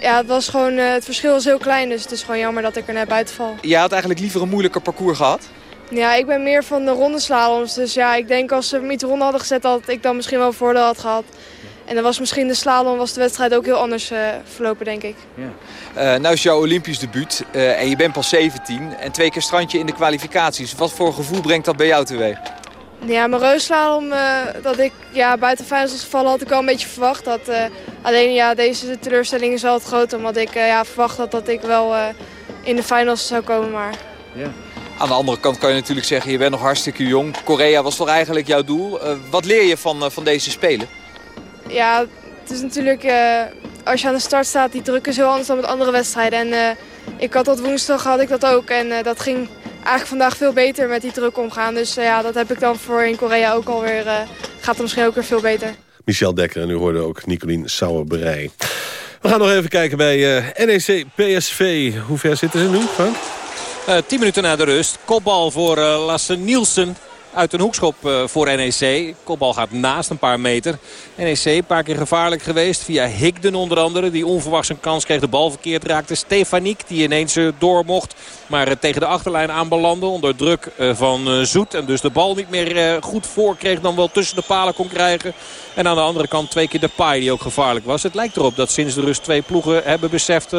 ja, het, was gewoon, het verschil is heel klein, dus het is gewoon jammer dat ik er net buiten val. Jij had eigenlijk liever een moeilijker parcours gehad? Ja, ik ben meer van de rondeslaloms. Dus ja, ik denk als ze hem niet ronde hadden gezet, dat ik dan misschien wel voordeel had gehad. En dan was misschien de slalom, was de wedstrijd ook heel anders uh, verlopen, denk ik. Ja. Uh, nou is jouw Olympisch debuut uh, en je bent pas 17 en twee keer strandje in de kwalificaties. Wat voor gevoel brengt dat bij jou teweeg? Ja, mijn reusslalom, dat ik ja, buiten finals was gevallen, had ik wel een beetje verwacht. Dat, alleen ja, deze teleurstelling is wel het groot, omdat ik ja, verwacht had dat ik wel in de finals zou komen. Maar... Ja. Aan de andere kant kan je natuurlijk zeggen, je bent nog hartstikke jong. Korea was toch eigenlijk jouw doel. Wat leer je van, van deze Spelen? Ja, het is natuurlijk, uh, als je aan de start staat, die druk is heel anders dan met andere wedstrijden. En ik had dat woensdag, had ik dat ook. En dat ging eigenlijk vandaag veel beter met die druk omgaan. Dus ja, dat heb ik dan voor in Korea ook alweer, gaat er misschien ook weer veel beter. Michel Dekker en u hoorde ook Nicolien Sauerbrei. We gaan nog even kijken bij NEC PSV. Hoe ver zitten ze nu, Frank? Uh, eh, 10 minuten na de rust. Kopbal voor uh, Lasse Nielsen uit een hoekschop uh, voor NEC. Kopbal gaat naast een paar meter. NEC een paar keer gevaarlijk geweest. Via Higden onder andere. Die onverwachts een kans kreeg. De bal verkeerd raakte. Stefaniek die ineens uh, door mocht. Maar tegen de achterlijn aanbelandde. Onder druk van Zoet. En dus de bal niet meer goed voor kreeg. Dan wel tussen de palen kon krijgen. En aan de andere kant twee keer de paai die ook gevaarlijk was. Het lijkt erop dat sinds de rust twee ploegen hebben beseft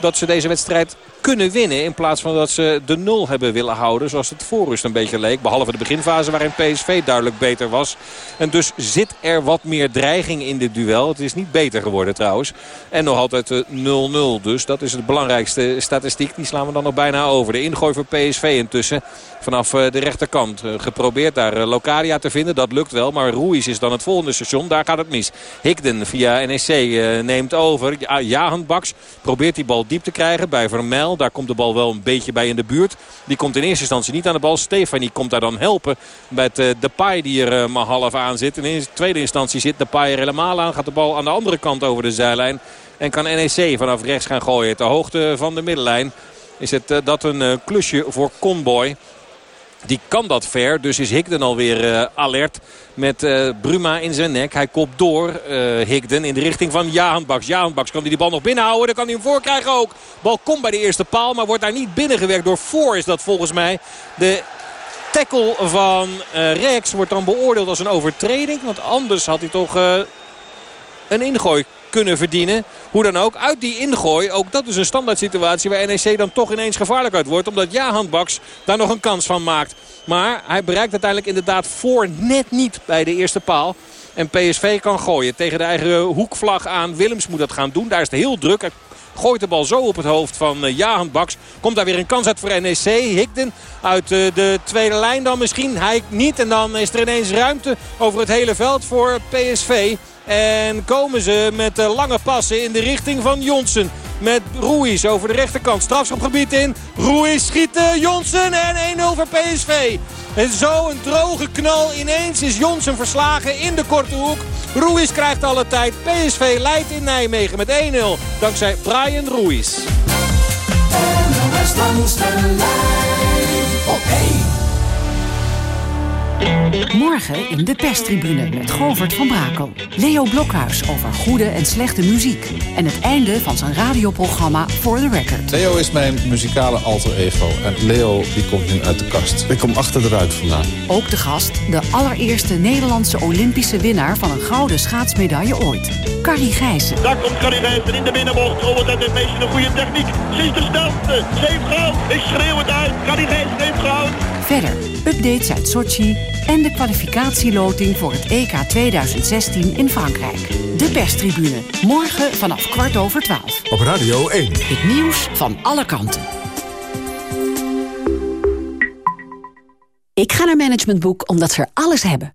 dat ze deze wedstrijd kunnen winnen. In plaats van dat ze de nul hebben willen houden. Zoals het voorrust een beetje leek. Behalve de beginfase waarin PSV duidelijk beter was. En dus zit er wat meer dreiging in dit duel. Het is niet beter geworden trouwens. En nog altijd 0-0. Dus dat is het belangrijkste statistiek. Die slaan we dan nog bijna over. De ingooi voor PSV intussen vanaf eh, de rechterkant. Eh, geprobeerd daar eh, Locadia te vinden. Dat lukt wel. Maar Ruiz is dan het volgende station. Daar gaat het mis. Higden via NEC neemt over. Jahan Baks probeert die bal diep te krijgen bij Vermel. Daar komt de bal wel een beetje bij in de buurt. Die komt in eerste instantie niet aan de bal. Stefanie komt daar dan helpen met de Depay die er maar half aan zit. In tweede instantie zit Depay er helemaal aan. Gaat de bal aan de andere kant over de zijlijn. En kan NEC vanaf rechts gaan gooien. Ter hoogte van de middenlijn is het dat een klusje voor Conboy. Die kan dat ver. Dus is Higden alweer uh, alert met uh, Bruma in zijn nek. Hij kopt door uh, Higden in de richting van Jahanbaks. Jahanbaks kan hij die bal nog binnenhouden. Dan kan hij hem voorkrijgen ook. Bal komt bij de eerste paal. Maar wordt daar niet binnengewerkt. Door voor is dat volgens mij. De tackle van Rex wordt dan beoordeeld als een overtreding. Want anders had hij toch een ingooi kunnen verdienen. Hoe dan ook, uit die ingooi, ook dat is een standaard situatie waar NEC dan toch ineens gevaarlijk uit wordt. Omdat Jahan Baks daar nog een kans van maakt. Maar hij bereikt uiteindelijk inderdaad voor net niet bij de eerste paal. En PSV kan gooien tegen de eigen hoekvlag aan. Willems moet dat gaan doen. Daar is het heel druk. Gooit de bal zo op het hoofd van uh, Jahan Baks. Komt daar weer een kans uit voor NEC. Higden uit uh, de tweede lijn dan misschien. Hij niet. En dan is er ineens ruimte over het hele veld voor PSV. En komen ze met lange passen in de richting van Jonsen. Met Ruiz over de rechterkant. Strafschopgebied in. Ruiz schiet Jonsen en 1-0 voor PSV. En zo een droge knal. Ineens is Jonsen verslagen in de korte hoek. Ruiz krijgt alle tijd. PSV leidt in Nijmegen met 1-0. Dankzij Brian Ruiz. Morgen in de perstribune met Govert van Brakel. Leo Blokhuis over goede en slechte muziek. En het einde van zijn radioprogramma For the Record. Leo is mijn muzikale alter ego. En Leo die komt nu uit de kast. Ik kom achter de ruit vandaan. Ook de gast, de allereerste Nederlandse Olympische winnaar... van een gouden schaatsmedaille ooit. Carrie Gijssen. Daar komt Carrie Gijssen in de binnenbocht. Oh, dat heeft meestal een goede techniek. Ze is de snelste. Ze heeft goud. Ik schreeuw het uit. Carrie Gijssen heeft goud. Verder, updates uit Sochi en de kwalificatieloting voor het EK 2016 in Frankrijk. De perstribune, morgen vanaf kwart over twaalf. Op Radio 1. Het nieuws van alle kanten. Ik ga naar Management Boek omdat ze er alles hebben.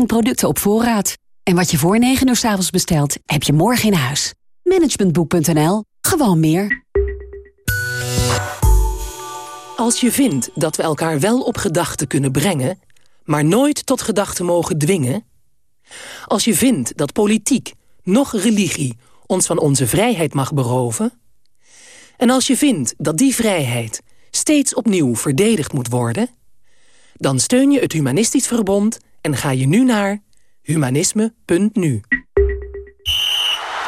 18.000 producten op voorraad. En wat je voor 9 uur s avonds bestelt, heb je morgen in huis. Managementboek.nl. Gewoon meer. Als je vindt dat we elkaar wel op gedachten kunnen brengen... maar nooit tot gedachten mogen dwingen... als je vindt dat politiek, nog religie... ons van onze vrijheid mag beroven... en als je vindt dat die vrijheid steeds opnieuw verdedigd moet worden... dan steun je het Humanistisch Verbond en ga je nu naar humanisme.nu.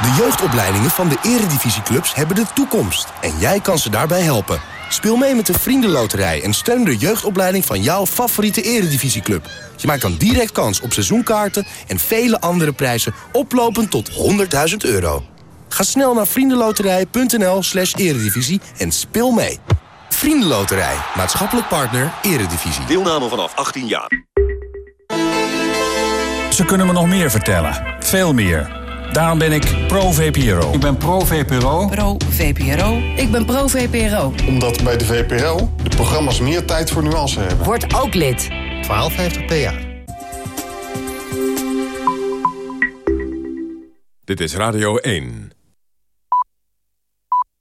De jeugdopleidingen van de eredivisieclubs hebben de toekomst. En jij kan ze daarbij helpen. Speel mee met de Vriendenloterij en steun de jeugdopleiding van jouw favoriete eredivisieclub. Je maakt dan direct kans op seizoenkaarten en vele andere prijzen oplopend tot 100.000 euro. Ga snel naar vriendenloterij.nl slash eredivisie en speel mee. Vriendenloterij, maatschappelijk partner, eredivisie. Deelname vanaf 18 jaar. Ze kunnen me nog meer vertellen. Veel meer. Daarom ben ik pro-VPRO. Ik ben pro-VPRO. Pro-VPRO. Ik ben pro-VPRO. Omdat bij de VPRO de programma's meer tijd voor nuance hebben. Word ook lid. 1250 PA. Dit is Radio 1.